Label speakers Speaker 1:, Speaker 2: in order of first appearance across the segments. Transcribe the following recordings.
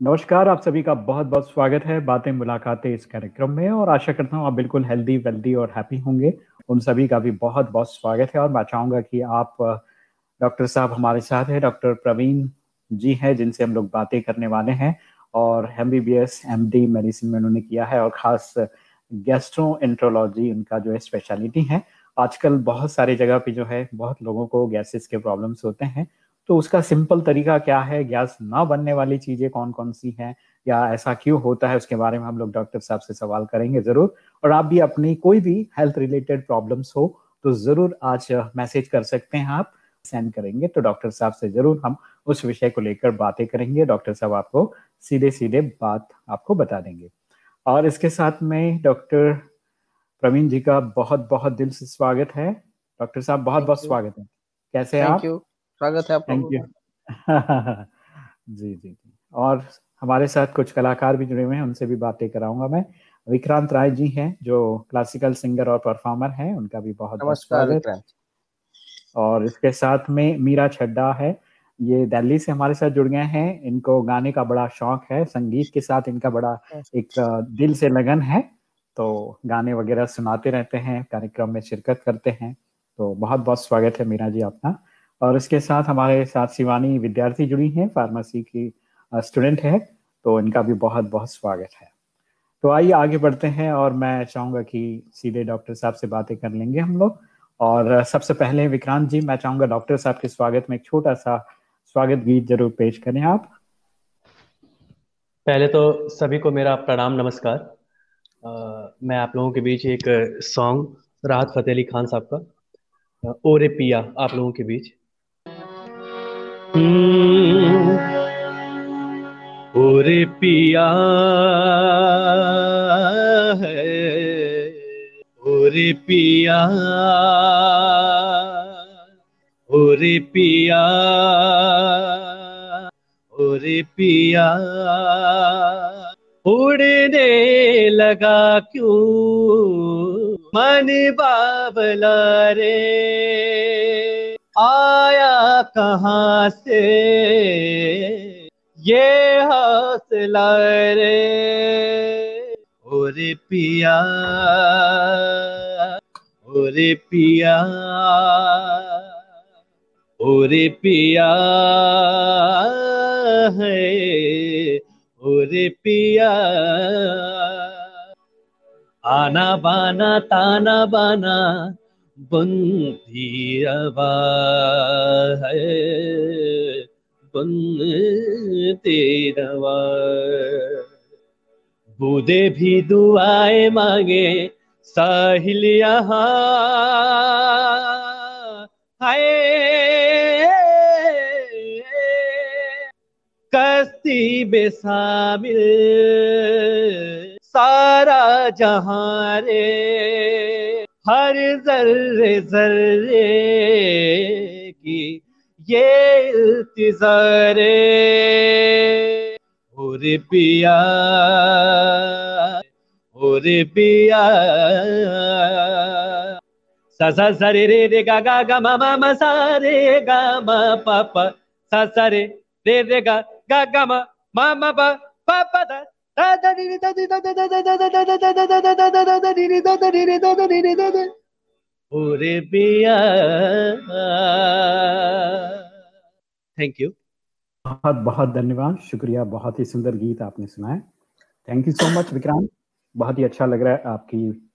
Speaker 1: नमस्कार, आप सभी का बहुत बहुत स्वागत है बातें, मुलाकातें इस कार्यक्रम में और आशा करता हूँ आप बिल्कुल हेल्दी वेल्दी और हैप्पी होंगे। उन सभी का भी बहुत बहुत स्वागत है और मैं चाहूँगा कि आप डॉक्टर साहब हमारे साथ है, डॉक्टर प्रवीण जी हैं, जिनसे हम लोग बातें करने वाले हैं और M B B S M D medicine में उन्होंने किया है और खास गैस्ट्रो एंट्रोलॉजी उनका जो है स्पेशलिटी है। आजकल बहुत सारी जगह पे जो है बहुत लोगों को गैसेस के प्रॉब्लम्स होते हैं तो उसका सिंपल तरीका क्या है? गैस ना बनने वाली चीज़ें कौन कौन सी हैं? या ऐसा क्यों होता है? उसके बारे में हम लोग डॉक्टर साहब से सवाल करेंगे ज़रूर। और आप भी अपनी कोई भी हेल्थ रिलेटेड प्रॉब्लम्स हो तो ज़रूर आज मैसेज कर सकते हैं आप सेंड करेंगे तो डॉक्टर साहब से ज़रूर हम उस विषय को लेकर बातें करेंगे। डॉक्टर साहब आपको सीधे सीधे बात आपको बता देंगे। और इसके साथ में डॉक्टर प्रवीण जी का बहुत बहुत दिल से स्वागत है। डॉक्टर साहब बहुत बहुत स्वागत है। कैसे हैं आप?
Speaker 2: स्वागत है आपका
Speaker 1: थैंक यू जी जी जी। और हमारे साथ कुछ कलाकार भी जुड़े हुए हैं उनसे भी बातें कराऊँगा मैं। विक्रांत राय जी हैं जो क्लासिकल सिंगर और परफॉर्मर हैं उनका भी बहुत
Speaker 2: नमस्कार
Speaker 1: और इसके साथ में मीरा छड्डा है। ये दिल्ली से हमारे साथ जुड़ गए हैं। इनको गाने का बड़ा शौक है संगीत के साथ इनका बड़ा एक दिल से लगन है। तो गाने वगैरह सुनाते रहते हैं कार्यक्रम में शिरकत करते हैं। तो बहुत बहुत स्वागत है मीरा जी आपका। और इसके साथ हमारे साथ शिवानी विद्यार्थी जुड़ी हैं फार्मेसी की स्टूडेंट है तो इनका भी बहुत बहुत स्वागत है। तो आइए आगे बढ़ते हैं और मैं चाहूँगा कि सीधे डॉक्टर साहब से बातें कर लेंगे हम लोग। और सबसे पहले विक्रांत जी मैं चाहूँगा डॉक्टर साहब के स्वागत में एक छोटा सा स्वागत गीत ज़रूर पेश करें आप।
Speaker 3: पहले तो सभी को मेरा प्रणाम नमस्कार। आ, मैं आप लोगों के बीच एक सॉन्ग राहत फतेह अली खान साहब का ओरे पिया आप लोगों के बीच। ओरे पिया है, ओरे पिया पिया, ओरे पिया। उड़ने लगा क्यों, मन बाबला रे। आया कहाँ से? ये हौसला रे। और पिया और पिया और पिया है और पिया। आना बाना, ताना बाना बंदी है बंदी रवा बूदे भी दुआए मांगे, साहिल यहाँ हाय कस्ती बेसामिल सारा जहाँ रे। हर जर्रे जर्रे की ये इल्तिजारे। और पिया और पिया। सा सा सा रे रे गा गा गा मा मा सा रे गा मा पा पा। सा रे रे रे गा गा गा मा मा मा पा पा पा दा। थैंक यू
Speaker 1: बहुत बहुत धन्यवाद। शुक्रिया, बहुत ही सुंदर गीत आपने सुनाया thank you so much Vikrant बहुत ही अच्छा लग रहा है आपकी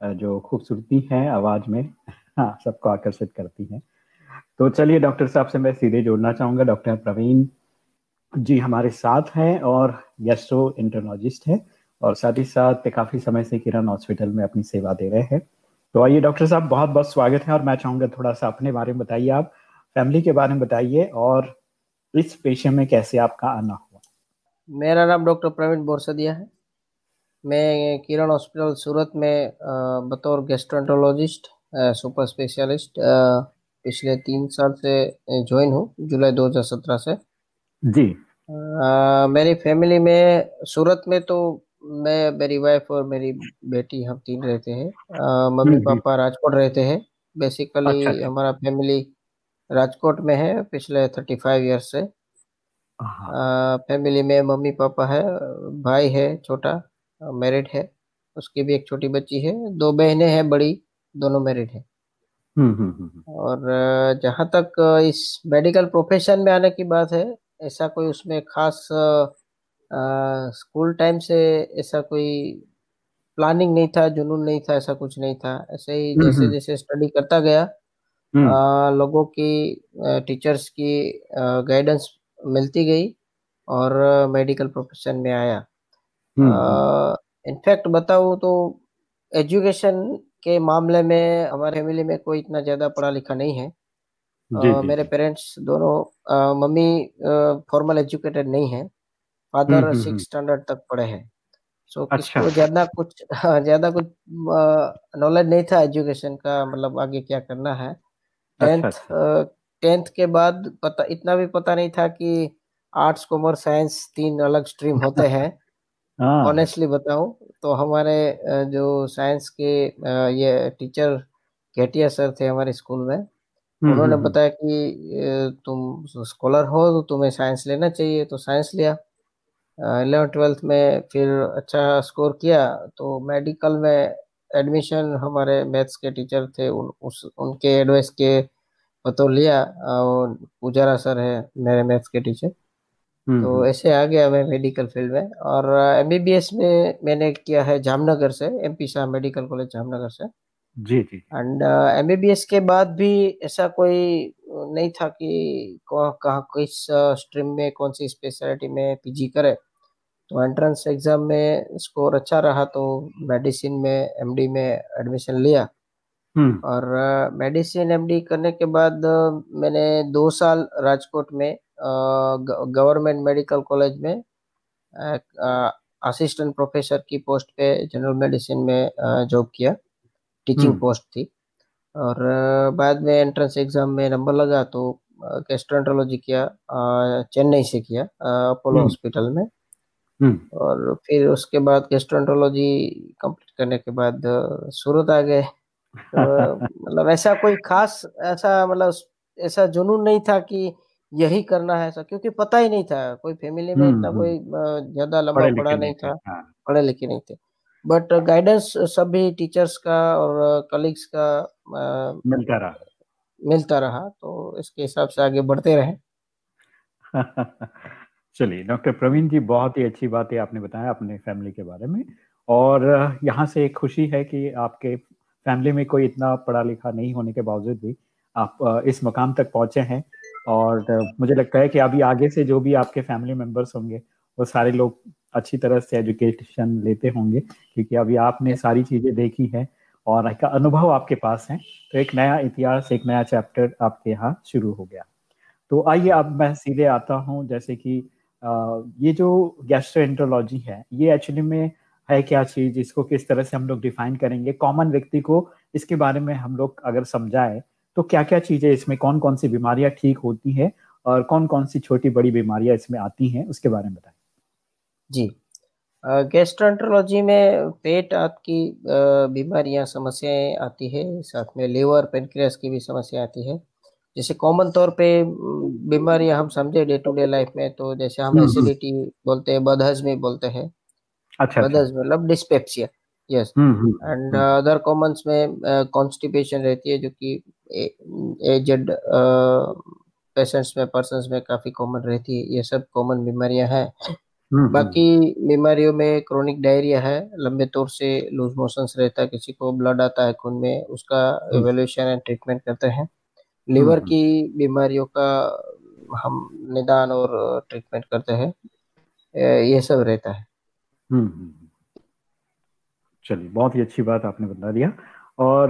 Speaker 1: जो खूबसूरती है आवाज़ में। हाँ सबको आकर्षित करती है। तो चलिए, डॉक्टर साहब से मैं सीधे जोड़ना चाहूँगा। डॉक्टर प्रवीण जी, हमारे साथ हैं और गैस्ट्रो इंटरनोलॉजिस्ट हैं और साथ ही साथ काफ़ी समय से किरण हॉस्पिटल में अपनी सेवा दे रहे हैं। तो आइए, डॉक्टर साहब, बहुत बहुत स्वागत है और मैं चाहूँगा थोड़ा सा अपने बारे में बताइए आप, फैमिली के बारे में बताइए और इस पेशे में कैसे आपका आना हुआ?
Speaker 2: मेरा नाम डॉक्टर प्रवीण बोरसदिया है। मैं किरण हॉस्पिटल सूरत में बतौर गेस्ट्रोंटोलॉजिस्ट सुपर स्पेशलिस्ट पिछले तीन साल से ज्वाइन हूँ, जुलाई 2017 से।
Speaker 1: जी।
Speaker 2: आ, मेरी फैमिली में सूरत में तो मैं मेरी वाइफ और मेरी बेटी हम तीन रहते हैं। मम्मी पापा राजकोट रहते हैं। बेसिकली अच्छा, अच्छा। हमारा फैमिली राजकोट में है पिछले थर्टी फाइव ईयर से फैमिली में मम्मी पापा है भाई है छोटा मैरिड है। उसकी भी एक छोटी बच्ची है। दो बहनें हैं बड़ी दोनों मैरिड है।
Speaker 1: हम्म, हम्म, हम्म,
Speaker 2: और जहाँ तक इस मेडिकल प्रोफेशन में आने की बात है ऐसा कोई उसमें खास स्कूल टाइम से ऐसा कोई प्लानिंग नहीं था जुनून नहीं था ऐसा कुछ नहीं था। ऐसे ही जैसे जैसे स्टडी करता गया आ, लोगों की टीचर्स की गाइडेंस मिलती गई और मेडिकल प्रोफेशन में आया। इनफैक्ट बताऊँ तो एजुकेशन के मामले में हमारे फैमिली में कोई इतना ज़्यादा पढ़ा लिखा नहीं है। जी, जी, मेरे पेरेंट्स दोनों मम्मी फॉर्मल एजुकेटेड नहीं है फादर सिक्स स्टैंडर्ड तक पढ़े हैं सो अच्छा। किसको ज़्यादा कुछ ज़्यादा कुछ नॉलेज नहीं था एजुकेशन का मतलब आगे क्या करना है टेंथ अच्छा, टेंथ अच्छा। के बाद पता इतना भी पता नहीं था कि आर्ट्स कॉमर्स साइंस तीन अलग स्ट्रीम होते हैं ऑनेस्टली हाँ। बताऊँ तो हमारे जो साइंस के ये टीचर केटिया सर थे हमारे स्कूल में उन्होंने हम्म, हम्म। बताया कि तुम स्कॉलर हो तो तुम्हें साइंस लेना चाहिए तो साइंस लिया इलेवन ट्वेल्थ में फिर अच्छा स्कोर किया तो मेडिकल में एडमिशन हमारे मैथ्स के टीचर थे उन उस उनके एडवाइस के पतो लिया और पुजारा सर है मेरे मैथ्स के टीचर हम्म, तो हम्म। ऐसे आ गया मैं मेडिकल फ़ील्ड में और एमबीबीएस में मैंने किया है जामनगर से MP Shah medical college Jamnagar से
Speaker 1: जी जी
Speaker 2: एंड एमबीबीएस के बाद भी ऐसा कोई नहीं था कि कहाँ किस स्ट्रीम में कौन सी स्पेशलिटी में पीजी करे। तो एंट्रेंस एग्ज़ाम में स्कोर अच्छा रहा तो मेडिसिन में एमडी में एडमिशन लिया। और मेडिसिन एमडी करने के बाद मैंने दो साल राजकोट में गवर्नमेंट मेडिकल कॉलेज में असिस्टेंट प्रोफेसर की पोस्ट पे जनरल मेडिसिन में जॉब किया। टीचिंग हम्म। पोस्ट थी और बाद में एंट्रेंस एग्ज़ाम में नंबर लगा तो गैस्ट्रोएंट्रोलॉजी किया चेन्नई से किया अपोलो हम्म। हॉस्पिटल में हम्म। और फिर उसके बाद गैस्ट्रोएंट्रोलॉजी कंप्लीट करने के बाद सूरत आ गए तो मतलब ऐसा कोई खास ऐसा मतलब ऐसा जुनून नहीं था कि यही करना है ऐसा क्योंकि पता ही नहीं था कोई फैमिली में इतना कोई ज़्यादा लंबा पढ़ा नहीं था हाँ। पढ़े लिखे नहीं थे बट गाइडेंस सभी टीचर्स का और कलीग्स का
Speaker 1: मिलता रहा।
Speaker 2: मिलता रहा तो इसके हिसाब से आगे बढ़ते रहे।
Speaker 1: चलिए डॉक्टर प्रवीण जी बहुत ही अच्छी बात है आपने बताया अपने फैमिली के बारे में। और यहाँ से एक खुशी है कि आपके फैमिली में कोई इतना पढ़ा लिखा नहीं होने के बावजूद भी आप इस मकाम तक पहुँचे हैं। और मुझे लगता है कि अभी आगे से जो भी आपके फैमिली मेंबर्स होंगे वो सारे लोग अच्छी तरह से एजुकेशन लेते होंगे, क्योंकि अभी आपने सारी चीज़ें देखी है और एक अनुभव आपके पास है। तो एक नया इतिहास, एक नया चैप्टर आपके यहाँ शुरू हो गया। तो आइए अब मैं सीधे आता हूँ, जैसे कि ये जो गैस्ट्रोएंट्रोलॉजी है, ये एक्चुअली में है क्या चीज़, इसको किस तरह से हम लोग डिफाइन करेंगे? कॉमन व्यक्ति को इसके बारे में हम लोग अगर समझाए तो क्या क्या चीज़ें इसमें कौन कौन सी बीमारियाँ ठीक होती हैं और कौन कौन सी छोटी बड़ी बीमारियाँ इसमें आती हैं, उसके बारे में बताएँ।
Speaker 2: जी। गैस्ट्रोएंट्रोलॉजी में पेट आपकी बीमारियाँ समस्याएँ आती है साथ में लीवर पेनक्रियास की भी समस्या आती है। जैसे कॉमन तौर पे बीमारियाँ हम समझे डे टू डे लाइफ में तो जैसे हम एसिडिटी हम्म, हम्म। बोलते हैं बदहजमी बोलते हैं। अच्छा, अच्छा। बदहजमी मतलब dyspepsia yes and other commons में कॉन्स्टिपेशन uh, रहती है जो कि एजेड पेशेंट्स में पर्सन में काफ़ी कॉमन रहती है। ये सब कॉमन बीमारियाँ हैं। बाकी बीमारियों में क्रोनिक डायरिया है लंबे तौर से लूज मोशंस रहता है किसी को ब्लड आता है खून में उसका एवेल्यूशन एंड ट्रीटमेंट करते हैं। लिवर की बीमारियों का हम निदान और ट्रीटमेंट करते हैं ये सब रहता है।
Speaker 1: चलिए बहुत ही अच्छी बात आपने बता दिया। और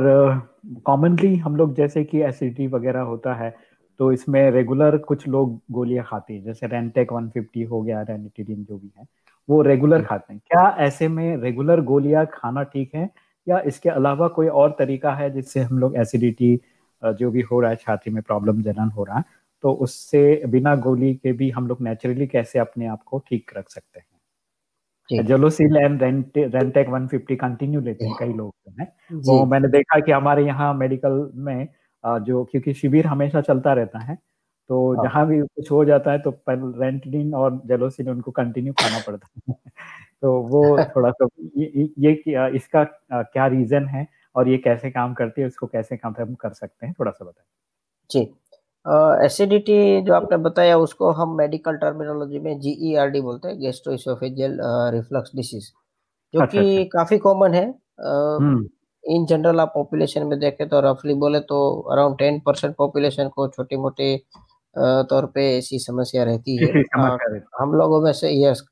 Speaker 1: कॉमनली uh, हम लोग जैसे कि एसिडिटी वगैरह होता है तो इसमें रेगुलर कुछ लोग गोलियाँ खाते हैं जैसे रेंटेक 150 हो गया रेनिटिडिन जो भी है वो रेगुलर खाते हैं। क्या ऐसे में रेगुलर गोलियाँ खाना ठीक है या इसके अलावा कोई और तरीका है जिससे हम लोग एसिडिटी जो भी हो रहा है छाती में प्रॉब्लम जनन हो रहा है तो उससे बिना गोली के भी हम लोग नेचुरली कैसे अपने आप को ठीक रख सकते हैं? जलोसिल एंड रेंटेक 150 कंटिन्यू लेते हैं कई लोग हैं। वो मैंने देखा कि हमारे यहाँ मेडिकल में जो क्योंकि शिविर हमेशा चलता रहता है तो हाँ। जहाँ भी कुछ हो जाता है तो रेंटिन और जेलोसिन उनको कंटिन्यू खाना पड़ता है। तो वो थोड़ा सा ये, ये इसका क्या रीजन है और ये कैसे काम करती है उसको कैसे काम हम कर सकते हैं थोड़ा सा बताएँ
Speaker 2: जी। एसिडिटी जो आपने बताया उसको हम मेडिकल टर्मिनोलॉजी में जीईआरडी e बोलते हैं गेस्ट्रोइसोफेजियल रिफ्लक्स डिसीज जो अच्छा, कि अच्छा। काफ़ी कॉमन है। इन जनरल आप पॉपुलेशन में देखें तो रफली बोले तो अराउंड टेन परसेंट पॉपुलेशन को छोटी मोटी तौर पे ऐसी समस्या रहती है। आ, हम लोगों में से यस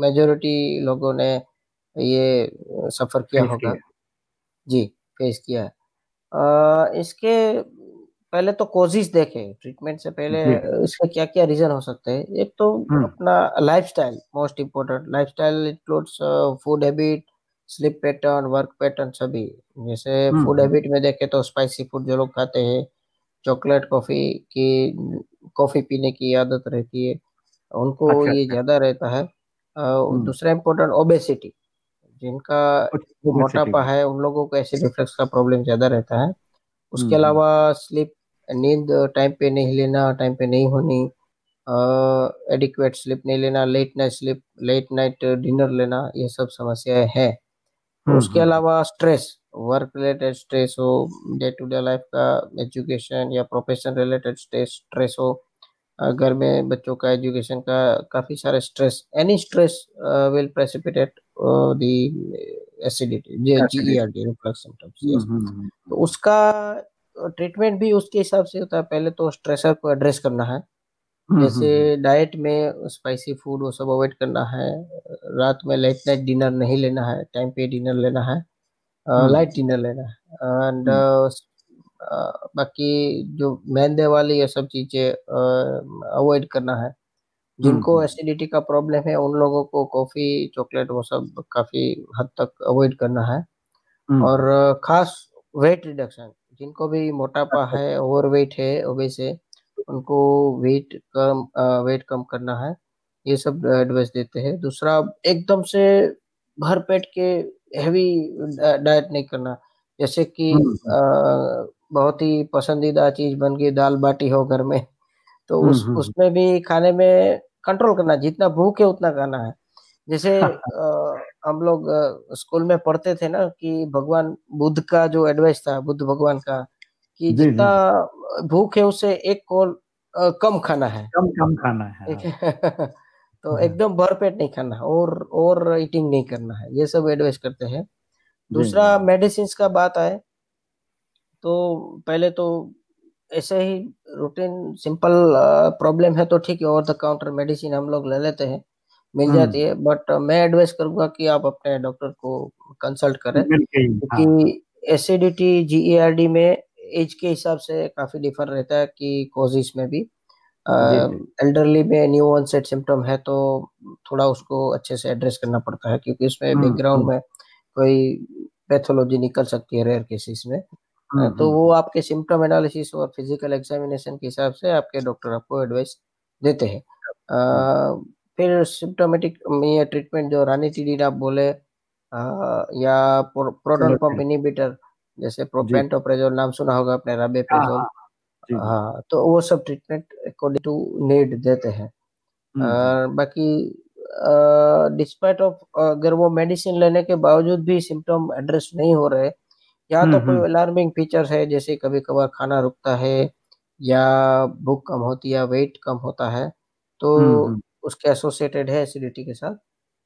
Speaker 2: मेजोरिटी लोगों ने ये सफ़र किया होगा। जी फेस किया। है आ, इसके पहले तो कोजिस देखे। ट्रीटमेंट से पहले इसके क्या क्या रीजन हो सकते हैं? एक तो हम्म। अपना lifestyle most important lifestyle includes food habit sleep pattern work pattern सभी। जैसे फ़ूड हम्म। हैबिट में देखे तो स्पाइसी फ़ूड जो लोग खाते हैं चॉकलेट कॉफ़ी की कॉफ़ी पीने की आदत रहती है। उनको अच्छा, ये अच्छा। ज़्यादा रहता है। हम्म। दूसरा इम्पोर्टेंट ओबेसिटी जिनका मोटापा है उन लोगों को ऐसे रिफ्लेक्स का प्रॉब्लम ज़्यादा रहता है। उसके हम्म, अलावा स्लिप नींद टाइम पे नहीं लेना टाइम पे नहीं होनी एडिक्वेट स्लिप नहीं लेना late night sleep late night dinner लेना ये सब समस्याएँ हैं। हम्म, उसके हम्म। अलावा स्ट्रेस वर्क रिलेटेड स्ट्रेस हो डे टू डे लाइफ का एजुकेशन या प्रोफेशन रिलेटेड स्ट्रेस स्ट्रेस हो घर में बच्चों का एजुकेशन का काफ़ी सारे stress any stress will precipitate the acidity GERD reflux symptoms तो उसका ट्रीटमेंट भी उसके हिसाब से होता है। पहले तो स्ट्रेसर को एड्रेस करना है। हम्म, जैसे डाइट हम्म, हम्म। में स्पाइसी फ़ूड वो सब अवॉइड करना है रात में लेट नाइट डिनर नहीं लेना है टाइम पे डिनर लेना है लाइट डिनर लेना है। एंड बाकी जो मैदे वाली ये सब चीज़ें अवॉइड करना है। जिनको एसिडिटी का प्रॉब्लम है उन लोगों को कॉफ़ी चॉकलेट वो सब काफ़ी हद तक अवॉइड करना है। और खास वेट रिडक्शन जिनको भी मोटापा अच्छा। है ओवर वेट है ओबेस है उनको वेट कम वेट कम करना है। ये सब एडवाइस देते हैं। दूसरा एकदम से भर पेट के हैवी डाइट नहीं करना। जैसे कि हम्म। बहुत ही पसंदीदा चीज़ बन गई दाल बाटी हो घर में। तो हम्म, उस हम्म, उसमें भी खाने में कंट्रोल करना। जितना भूख है उतना खाना है। जैसे आ, हम लोग स्कूल में पढ़ते थे ना कि भगवान बुद्ध का जो एडवाइस था बुद्ध भगवान का कि जितना भूख है उससे एक कोल कम खाना है।
Speaker 1: कम कम खाना है
Speaker 2: तो हाँ। एकदम भरपेट नहीं खाना और और ईटिंग नहीं करना है ये सब एडवाइस करते हैं। दूसरा मेडिसिन का बात आए तो पहले तो ऐसे ही रूटीन सिंपल प्रॉब्लम है तो ठीक है ओवर द काउंटर मेडिसिन हम लोग ले लेते हैं मिल हम्म। जाती है। बट मैं एडवाइस करूँगा कि आप अपने डॉक्टर को कंसल्ट करें क्योंकि एसिडिटी जीईआरडी में एज के हिसाब से काफ़ी डिफर रहता है कि कोजिस में भी। एल्डरली में न्यू ऑनसेट सिम्टम है तो थोड़ा उसको अच्छे से एड्रेस करना पड़ता है क्योंकि उसमें बैकग्राउंड हम्म, हम्म। में कोई पैथोलॉजी निकल सकती है रेयर केसेस में। तो वो आपके सिम्टम एनालिसिस और फ़िज़िकल एग्जामिनेशन के हिसाब से आपके डॉक्टर आपको एडवाइस देते हैं। फिर सिम्टोमेटिक ये ट्रीटमेंट जो रानी टीडी आप बोले आ, या प्रोटोन पंप इनिबिटर जैसे प्रोपेंटोप्रेजोल नाम सुना होगा आपने राबेप्रेजोल हाँ, तो वो सब ट्रीटमेंट अकॉर्डिंग टू नीड देते हैं। हम्म, हम्म। बाकी डिस्पाइट ऑफ़ अगर वो मेडिसिन लेने के बावजूद भी सिम्टम एड्रेस नहीं हो रहे या तो हम्म, कोई अलार्मिंग फीचर्स है जैसे कभी कभार खाना रुकता है या भूख कम होती है वेट कम होता है तो उसके एसोसिएटेड है एसिडिटी के साथ।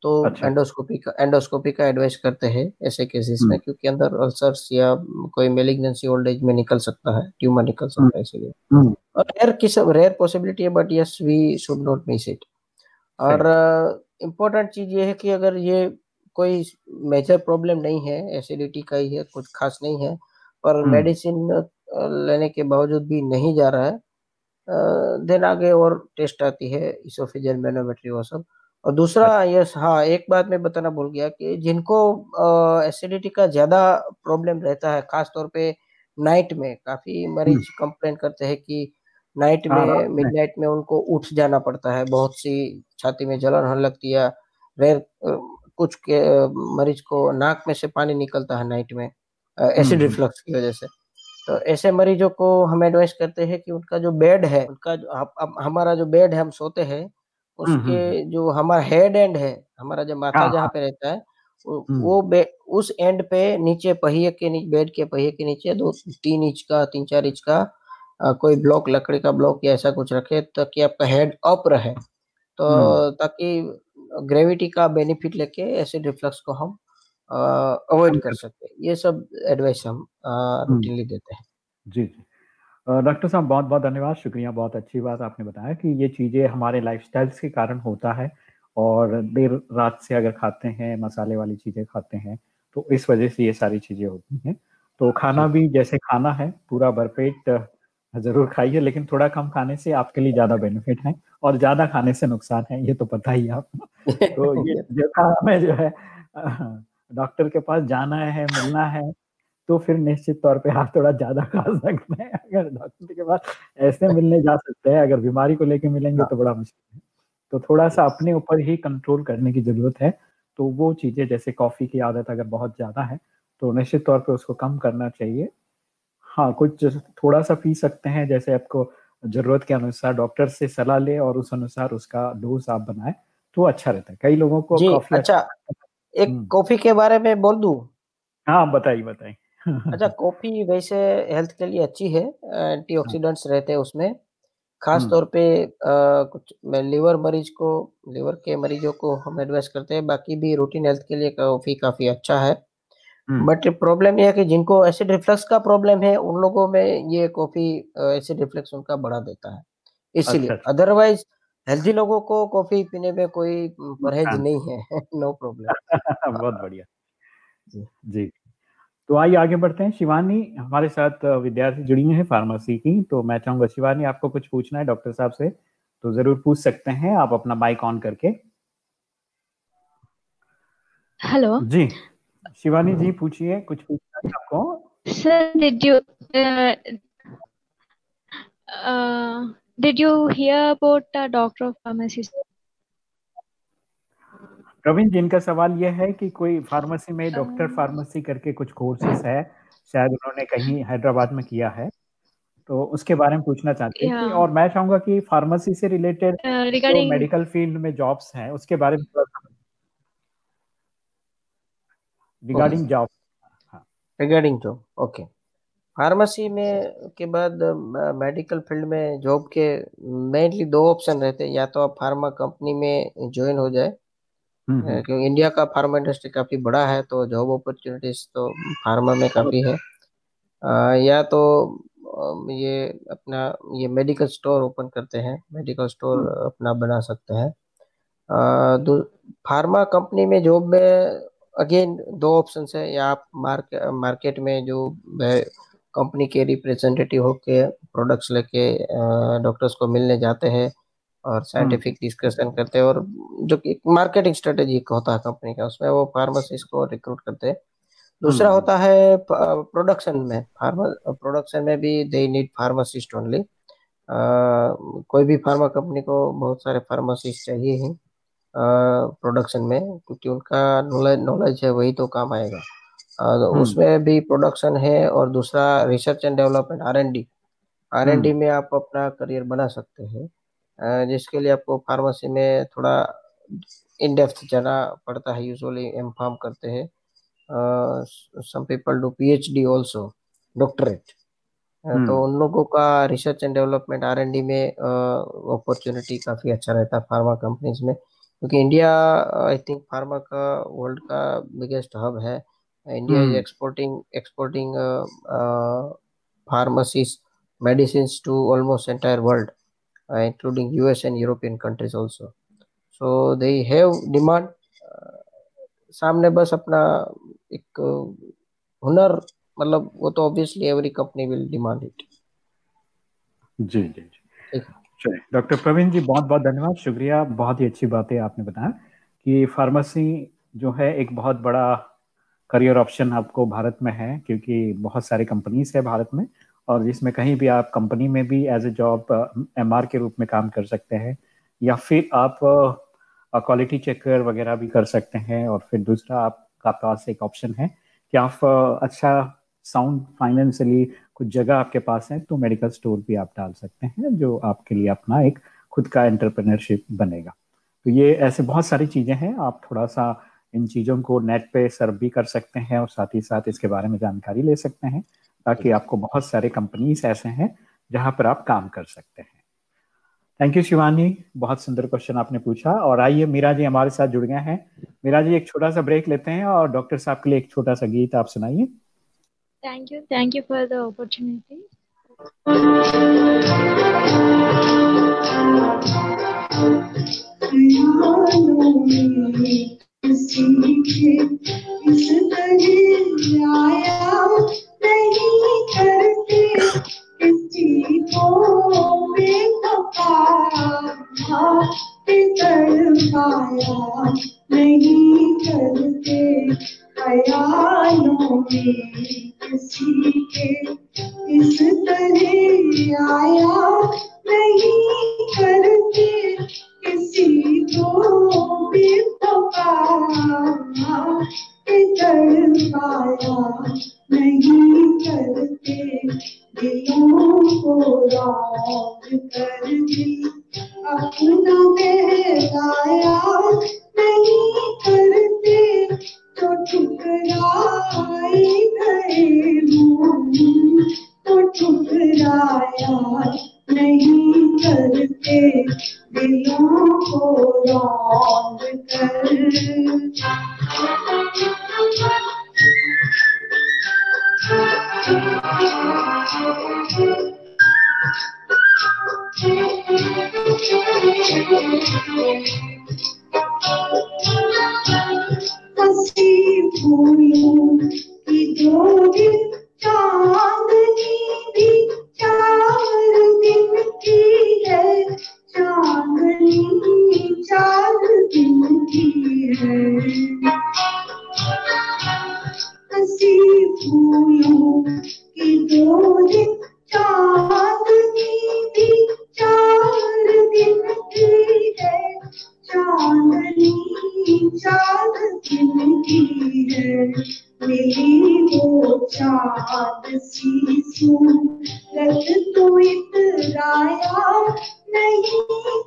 Speaker 2: तो अच्छा। एंडोस्कोपी का एंडोस्कोपी का एडवाइस करते हैं ऐसे केसेस में क्योंकि अंदर अल्सर्स या कोई मेलिग्नेंसी ओल्ड एज में निकल सकता है ट्यूमर निकल सकता है इसलिए। और रेयर किस रेयर पॉसिबिलिटी है but yes we should not miss it और इम्पोर्टेंट चीज़ ये है कि अगर ये कोई मेजर प्रॉब्लम नहीं है एसिडिटी का ही है कुछ खास नहीं है पर मेडिसिन लेने के बावजूद भी नहीं जा रहा है देन आगे और टेस्ट आती है इसोफिजियल मैनोमेट्री वो सब। और दूसरा अच्छा। यस हाँ एक बात मैं बताना भूल गया कि जिनको एसिडिटी का ज़्यादा प्रॉब्लम रहता है खास तौर पे नाइट में काफ़ी मरीज़ कंप्लेन हम्म। करते हैं कि नाइट हाँ, में मिड नाइट में उनको उठ जाना पड़ता है बहुत सी छाती में जलन होने लगती है रेर कुछ के मरीज़ को नाक में से पानी निकलता है नाइट में एसिड रिफ्लक्स हम्म। की वजह से तो ऐसे मरीजों को हम एडवाइस करते हैं कि उनका जो बेड है उनका जो हमारा जो बेड है हम सोते हैं उसके जो हमारा हेड एंड है हमारा जो माथा हाँ, जहाँ हाँ। पे रहता है वो उस एंड पे नीचे पहिए के नीचे बेड के पहिए के नीचे दो तीन इंच का तीन चार इंच का आ, कोई ब्लॉक लकड़ी का ब्लॉक या ऐसा कुछ रखे ताकि आपका हेड अप रहे। तो ताकि ग्रेविटी का बेनिफिट लेके एसिड रिफ्लक्स को हम अवॉइड कर सकते हैं ये सब एडवाइस हम रूटीनली देते हैं।
Speaker 1: जी जी। डॉक्टर साहब बहुत बहुत धन्यवाद शुक्रिया बहुत अच्छी बात आपने बताया कि ये चीज़ें हमारे लाइफ के कारण होता है और देर रात से अगर खाते हैं मसाले वाली चीज़ें खाते हैं तो इस वजह से ये सारी चीज़ें होती हैं। तो खाना भी जैसे खाना है पूरा भरपेट ज़रूर खाइए लेकिन थोड़ा कम खाने से आपके लिए ज़्यादा बेनिफिट है और ज़्यादा खाने से नुकसान है ये तो पता ही आप। तो ये हमें जो है डॉक्टर के पास जाना है मिलना है तो फिर निश्चित तौर पे आप थोड़ा ज़्यादा खा सकते हैं। अगर डॉक्टर के पास ऐसे मिलने जा सकते हैं अगर बीमारी को लेके मिलेंगे तो बड़ा मुश्किल है। तो थोड़ा सा अपने ऊपर ही कंट्रोल करने की ज़रूरत है। तो वो चीज़ें जैसे कॉफ़ी की आदत अगर बहुत ज़्यादा है तो निश्चित तौर पर उसको कम करना चाहिए। हाँ कुछ थोड़ा सा पी सकते हैं जैसे आपको ज़रूरत के अनुसार डॉक्टर से सलाह ले और उस अनुसार उसका डोज आप बनाए तो अच्छा रहता है। कई लोगों को
Speaker 2: कॉफ़ी अच्छा, अच्छा एक कॉफ़ी के बारे में बोल दू?
Speaker 1: हाँ बताइए बताइए।
Speaker 2: अच्छा कॉफ़ी वैसे हेल्थ के लिए अच्छी है एंटीऑक्सीडेंट्स हाँ। रहते हैं उसमें। खास तौर पे आ, कुछ मैं लिवर मरीज़ को लिवर के मरीजों को हम एडवाइस करते हैं बाकी भी रूटीन हेल्थ के लिए कॉफ़ी काफ़ी अच्छा है। बट प्रॉब्लम यह है कि जिनको एसिड रिफ्लक्स का प्रॉब्लम है उन लोगों में ये कॉफ़ी एसिड रिफ्लक्स उनका बढ़ा देता है। इसीलिए अदरवाइज़ हेल्थी लोगों को कॉफ़ी पीने में कोई परहेज नहीं है नो प्रॉब्लम
Speaker 1: बहुत बढ़िया। जी। जी। तो आइए आगे बढ़ते हैं। शिवानी हमारे साथ विद्यार्थी जुड़ी हुई है फार्मेसी की तो मैं चाहूँगा शिवानी आपको कुछ पूछना है डॉक्टर साहब से तो ज़रूर पूछ सकते हैं आप अपना माइक ऑन करके।
Speaker 4: हेलो।
Speaker 1: जी। शिवानी जी पूछिए कुछ पूछना है आपको?
Speaker 4: Sir did you did you hear about doctor of pharmacy
Speaker 1: Praveen जिनका सवाल यह है कि कोई फार्मेसी में डॉक्टर फार्मेसी करके कुछ कोर्सेस है शायद उन्होंने कहीं हैदराबाद में किया है तो उसके बारे में पूछना चाहते हैं और मैं चाहूँगा कि फार्मेसी से रिलेटेड जो मेडिकल फ़ील्ड में जॉब्स हैं उसके बारे में regarding job
Speaker 2: regarding job okay pharmacy में के बाद मेडिकल फ़ील्ड में जॉब के मेनली दो ऑप्शन रहते हैं या तो आप फार्मा कंपनी में ज्वाइन हो जाए। क्योंकि इंडिया का फार्मा इंडस्ट्री काफ़ी बड़ा है तो जॉब अपॉर्चुनिटीज़ तो फार्मा में काफ़ी है। आ, या तो ये अपना ये मेडिकल स्टोर ओपन करते हैं मेडिकल स्टोर हम्म। अपना बना सकते हैं। फार्मा कंपनी में जॉब में अगेन दो ऑप्शन है। या आप मार्केट मार्केट में जो कंपनी के रिप्रेजेंटेटिव होके प्रोडक्ट्स लेके डॉक्टर्स को मिलने जाते हैं और साइंटिफिक हम्म। डिस्कशन करते हैं और जो कि मार्केटिंग स्ट्रेटेजी होता है कंपनी का उसमें वो फार्मासिस्ट को रिक्रूट करते हैं। दूसरा हम्म। होता है प्रोडक्शन में। फार्मा प्रोडक्शन में भी दे नीड फार्मासिस्ट ओनली कोई भी फार्मा कंपनी को बहुत सारे फार्मासिस्ट चाहिए ही प्रोडक्शन में क्योंकि उनका नॉलेज नॉलेज है वही तो काम आएगा। तो उसमें भी प्रोडक्शन है और दूसरा research and development R and D R and D में आप अपना करियर बना सकते हैं। जिसके लिए आपको फार्मेसी में थोड़ा इन डेप्थ जाना पड़ता है यूजुअली एम फार्म करते हैं। Some people do PhD also doctorate तो उन लोगों का research and development R and D में अपॉर्चुनिटी काफ़ी अच्छा रहता है फार्मा कंपनीज़ में। क्योंकि इंडिया आई थिंक फार्मा का वर्ल्ड का बिगेस्ट हब है। India is exporting exporting pharmacies medicine to almost entire world uh, including US and European countries also. So they have demand. Uh, सामने बस अपना एक हुनर मतलब वो तो obviously every company will demand it
Speaker 1: जी जी जी चलिए डॉक्टर प्रवीण जी बहुत बहुत धन्यवाद शुक्रिया बहुत ही अच्छी बात है आपने बताया कि फार्मेसी जो है एक बहुत बड़ा करियर ऑप्शन आपको भारत में है क्योंकि बहुत सारी कंपनीज़ है भारत में और जिसमें कहीं भी आप कंपनी में भी एज ए जॉब एमआर के रूप में काम कर सकते हैं, या फिर आप क्वालिटी चेकर वगैरह भी कर सकते हैं, और फिर दूसरा आपका पास एक ऑप्शन है कि आप अच्छा साउंड फाइनेंशियली कुछ जगह आपके पास है तो मेडिकल स्टोर भी आप डाल सकते हैं, जो आपके लिए अपना एक खुद का एंटरप्रेन्योरशिप बनेगा। तो ये ऐसे बहुत सारी चीज़ें हैं, आप थोड़ा सा इन चीज़ों को नेट पे सर्व भी कर सकते हैं, और साथ ही साथ इसके बारे में जानकारी ले सकते हैं। ताकि आपको बहुत सारे कंपनीज़ ऐसे हैं जहाँ पर आप काम कर सकते हैं। Thank you Shivani. बहुत सुंदर क्वेश्चन आपने पूछा। और आइए मीरा जी हमारे साथ जुड़ गए हैं। मीरा जी एक छोटा सा ब्रेक लेते हैं और डॉक्टर साहब के लिए एक छोटा सा गीत आप सुनाइए।
Speaker 4: Thank you. Thank you for the opportunity.
Speaker 5: इस तरह आया करते किसी को बेवफा कर पाया नहीं करते ख्यालों में किसी के, इस तरह आया। तो इतराया नहीं।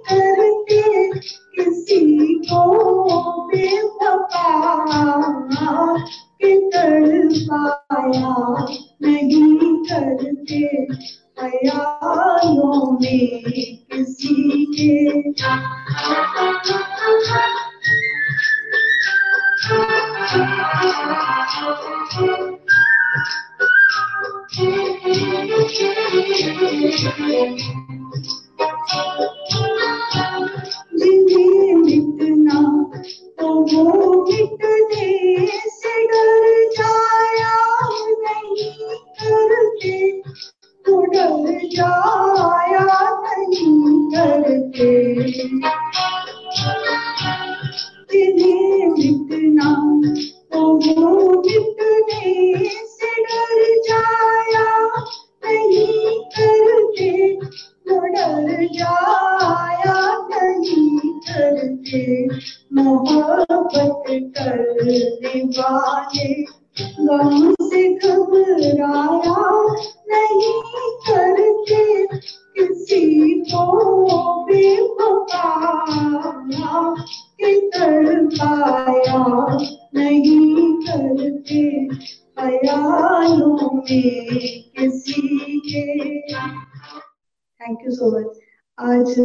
Speaker 5: सो मच आज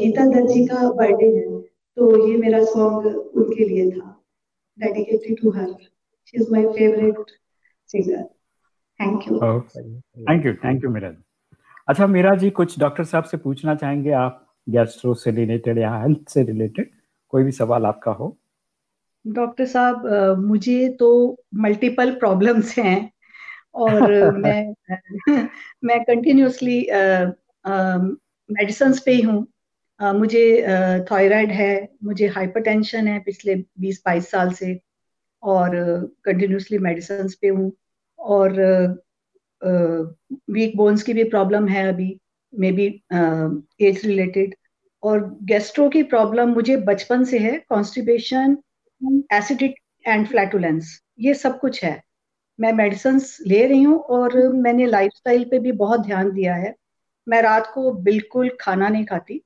Speaker 5: गीता दत्त जी का बर्थडे है तो ये मेरा सॉन्ग उनके लिए था dedicated to her she is my favourite singer thank you
Speaker 1: thank you thank you Meera अच्छा मीरा जी कुछ डॉक्टर साहब से पूछना चाहेंगे? आप गैस्ट्रो से रिलेटेड या हेल्थ से रिलेटेड कोई भी सवाल आपका हो?
Speaker 5: डॉक्टर साहब मुझे तो मल्टीपल प्रॉब्लम्स हैं और मैं मैं कंटिन्यूसली मेडिसिन पे ही अ, मुझे थायराइड है मुझे हाइपरटेंशन है पिछले 20-22 साल से और कंटिन्यूसली मेडिसिन पे हूँ और वीक बोन्स की भी प्रॉब्लम है अभी मे बी एज रिलेटेड और गैस्ट्रो की प्रॉब्लम मुझे बचपन से है कॉन्स्टिपेशन एसिडिक एंड फ्लैटुलेंस ये सब कुछ है। मैं मेडिसिन ले रही हूँ और मैंने लाइफस्टाइल पे भी बहुत ध्यान दिया है। मैं रात को बिल्कुल खाना नहीं खाती।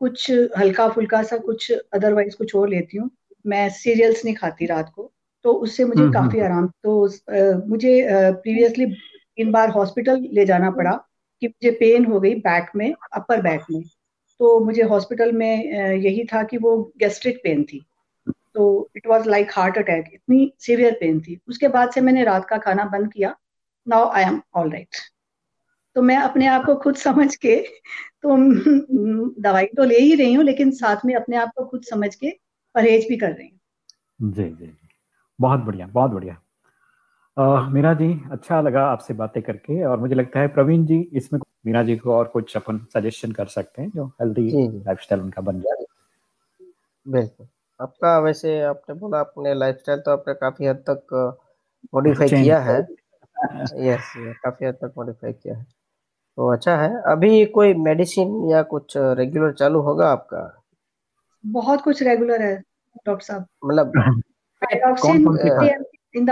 Speaker 5: कुछ हल्का फुल्का सा कुछ अदरवाइज़ कुछ और लेती हूँ। मैं सीरियल्स नहीं खाती रात को तो उससे मुझे
Speaker 1: हम्म,
Speaker 5: काफ़ी
Speaker 1: हम्म।
Speaker 5: आराम तो अ, मुझे प्रीवियसली तीन बार हॉस्पिटल ले जाना पड़ा कि मुझे पेन हो गई बैक में अपर बैक में। तो मुझे हॉस्पिटल में यही था कि वो गैस्ट्रिक पेन थी। तो it was like heart attack इतनी सीवियर पेन थी। उसके बाद से मैंने रात का खाना बंद किया। Now I am all right तो मैं अपने आप को खुद समझ के तो दवाई तो ले ही रही हूँ लेकिन साथ में अपने आप को खुद समझ के परहेज भी कर रही हूँ।
Speaker 1: जी जी जी। बहुत बढ़िया बहुत बढ़िया। मीरा जी अच्छा लगा आपसे बातें करके और मुझे लगता है प्रवीण जी इसमें मीरा जी को और कुछ अपन सजेशन कर सकते हैं जो हेल्दी लाइफस्टाइल उनका बन जाए।
Speaker 2: बिल्कुल। आपका वैसे आपने बोला अपने लाइफस्टाइल तो आपने काफ़ी हद तक मॉडिफाई किया है। यस काफ़ी हद तक मॉडिफाई किया है। तो अच्छा है। अभी कोई मेडिसिन या कुछ रेगुलर चालू होगा आपका?
Speaker 5: बहुत कुछ रेगुलर है डॉक्टर साहब।
Speaker 2: मतलब हाँ।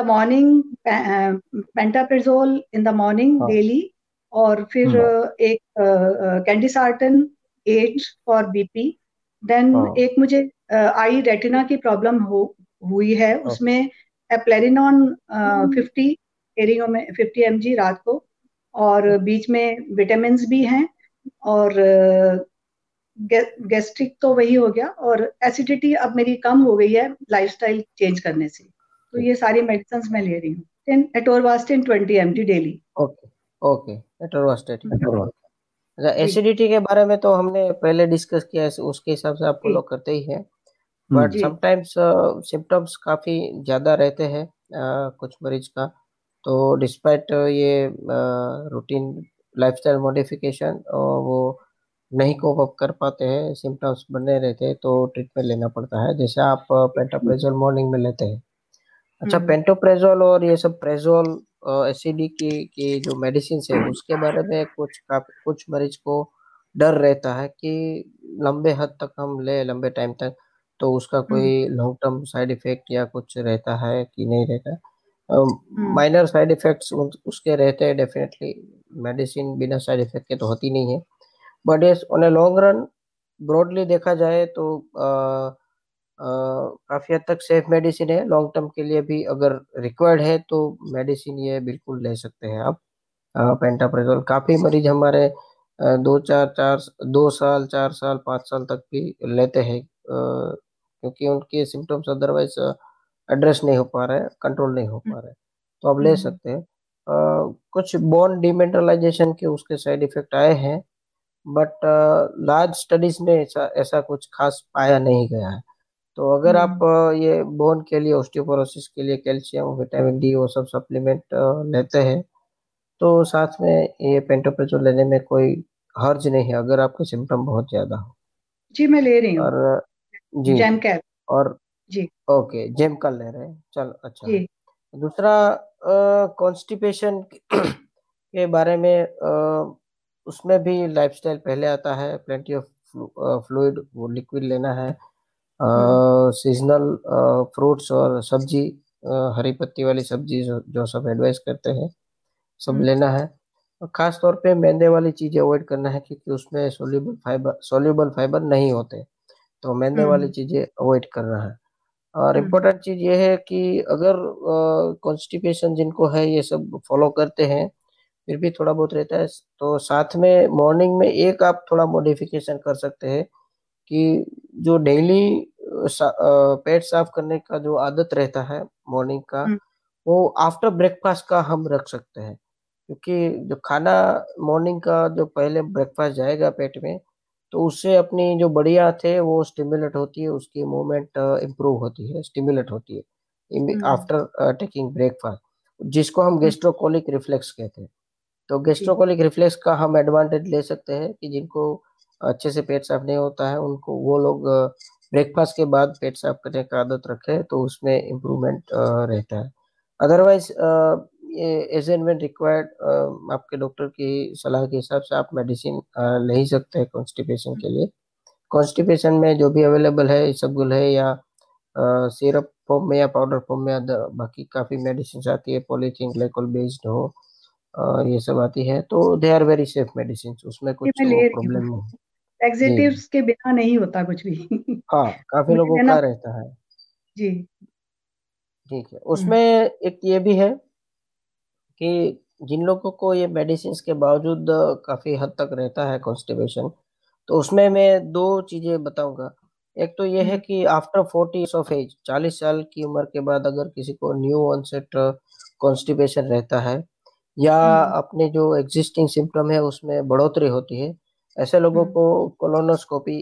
Speaker 5: morning, uh, pantoprazole in the morning
Speaker 2: हाँ।
Speaker 5: daily और फिर uh, एक candesartan eight for BP then
Speaker 2: हाँ।
Speaker 5: एक मुझे आई रेटिना की प्रॉब्लम हो हुई है। उसमें एप्लेरिनॉन फिफ्टी एरियो में फिफ्टी एम रात को। और बीच में विटामिन भी हैं और गैस्ट्रिक तो वही हो गया और एसिडिटी अब मेरी कम हो गई है लाइफस्टाइल चेंज करने से। तो ये सारी मेडिसिन मैं ले रही हूँ। Atorvastatin twenty M daily
Speaker 2: okay okay atorvastatin अच्छा एसिडिटी के बारे में तो हमने पहले डिस्कस किया है उसके हिसाब से आप फॉलो करते ही हैं। बट समटाइम्स सिम्टम्स काफ़ी ज़्यादा रहते हैं कुछ मरीज़ का। तो डिस्पाइट ये रूटीन लाइफ स्टाइल मॉडिफिकेशन वो नहीं कोप अप कर पाते हैं सिम्टम्स बने रहते हैं तो ट्रीटमेंट लेना पड़ता है। जैसे आप पेंटाप्रेजोल मॉर्निंग में लेते हैं। अच्छा
Speaker 5: हम्म।
Speaker 2: पेंटोप्रेजोल और ये सब प्रेजोल एसिडी की की जो मेडिसिन है उसके बारे में कुछ काफ़ी कुछ मरीज़ को डर रहता है कि लंबे हद तक हम ले लंबे टाइम तक तो उसका कोई लॉन्ग टर्म साइड इफ़ेक्ट या कुछ रहता है कि नहीं रहता? माइनर साइड इफेक्ट्स उसके रहते हैं डेफिनेटली मेडिसिन बिना साइड इफ़ेक्ट के तो होती नहीं है। बट ये on a long run broadly देखा जाए तो काफ़ी हद तक सेफ़ मेडिसिन है। लॉन्ग टर्म के लिए भी अगर रिक्वायर्ड है तो मेडिसिन ये बिल्कुल ले सकते हैं आप। पेंटाप्रेजोल काफ़ी मरीज़ हमारे दो चार चार दो साल चार साल पाँच साल तक भी लेते हैं। क्योंकि उनके सिम्टम्स अदरवाइज़ एड्रेस नहीं हो पा रहे हैं कंट्रोल नहीं हो पा रहे तो आप ले
Speaker 5: हम्म।
Speaker 2: सकते हैं। कुछ बोन डिमेंटलाइजेशन के उसके साइड इफ़ेक्ट आए हैं बट लार्ज स्टडीज़ में ऐसा ऐसा कुछ खास पाया नहीं गया है। तो अगर आप अ, ये बोन के लिए ऑस्टियोपोरोसिस के लिए कैल्शियम विटामिन डी वो सब सप्लीमेंट लेते हैं तो साथ में ये पेंटोप्रेजोल लेने में कोई हर्ज नहीं है अगर आपके सिम्टम बहुत ज़्यादा हो।
Speaker 5: जी मैं ले रही हूँ।
Speaker 2: और जी। और
Speaker 5: जी।
Speaker 2: ओके जेम का ले रहे हैं। चल अच्छा।
Speaker 5: जी।
Speaker 2: दूसरा कॉन्स्टिपेशन के बारे में अ, उसमें भी लाइफस्टाइल पहले आता है। प्लेंटी ऑफ़ फ्लूइड वो लिक्विड लेना है। सीजनल फ्रूट्स और सब्ज़ी अ, हरी पत्ती वाली सब्ज़ी जो, जो सब एडवाइस करते हैं सब
Speaker 5: हम्म।
Speaker 2: लेना है। और खास तौर पे मैदे वाली चीज़ें अवॉइड करना है क्योंकि उसमें सोल्यूबल फाइबर सोल्यूबल फाइबर नहीं होते। तो मैदे वाली
Speaker 5: हम्म।
Speaker 2: चीज़ें अवॉइड करना है। और
Speaker 5: हम्म।
Speaker 2: इम्पोर्टेंट चीज़ ये है कि अगर कॉन्स्टिपेशन जिनको है ये सब फॉलो करते हैं फिर भी थोड़ा बहुत रहता है तो साथ में मॉर्निंग में एक आप थोड़ा मॉडिफिकेशन कर सकते हैं कि जो डेली सा, पेट साफ़ करने का जो आदत रहता है मॉर्निंग का
Speaker 5: हम्म।
Speaker 2: वो आफ्टर ब्रेकफास्ट का हम रख सकते हैं क्योंकि जो खाना मॉर्निंग का जो पहले ब्रेकफास्ट जाएगा पेट में तो उससे अपनी जो बढ़िया थे वो स्टिमुलेट होती है उसकी मूवमेंट इम्प्रूव होती है स्टिमुलेट होती है
Speaker 5: हम्म।
Speaker 2: आफ्टर टेकिंग ब्रेकफास्ट जिसको हम गेस्ट्रोकोलिक रिफ्लेक्स कहते हैं। तो गेस्ट्रोकोलिक रिफ्लेक्स का हम एडवांटेज ले सकते हैं कि जिनको अच्छे से पेट साफ़ नहीं होता है उनको वो लोग ब्रेकफास्ट के बाद पेट साफ़ करने का आदत रखे तो उसमें इम्प्रूवमेंट रहता है। Otherwise as and when required आपके डॉक्टर की सलाह के हिसाब से आप मेडिसिन ले ही सकते हैं कॉन्स्टिपेशन के लिए। कॉन्स्टिपेशन में जो भी अवेलेबल है इसबगुल है या सिरप फॉर्म में या पाउडर फॉर्म में अदर बाकी काफ़ी मेडिसिन आती है पॉलीथीन ग्लाइकोल बेस्ड हो uh, ये सब आती है तो they are very safe medicine उसमें कुछ प्रॉब्लम नहीं
Speaker 5: लैक्सेटिव्स के बिना नहीं होता कुछ भी।
Speaker 2: हाँ काफ़ी लोगों का रहता है।
Speaker 5: जी।
Speaker 2: ठीक है उसमें एक ये भी है कि जिन लोगों को ये मेडिसिन के बावजूद काफ़ी हद तक रहता है कॉन्स्टिपेशन तो उसमें मैं दो चीज़ें बताऊँगा एक तो ये है कि आफ्टर फोर्टी ऑफ़ एज चालीस साल की उम्र के बाद अगर किसी को न्यू ऑनसेट कॉन्स्टिपेशन रहता है या हम्म। अपने जो एग्जिस्टिंग सिम्टम है उसमें बढ़ोतरी होती है ऐसे लोगों हम्म। को कोलोनोस्कोपी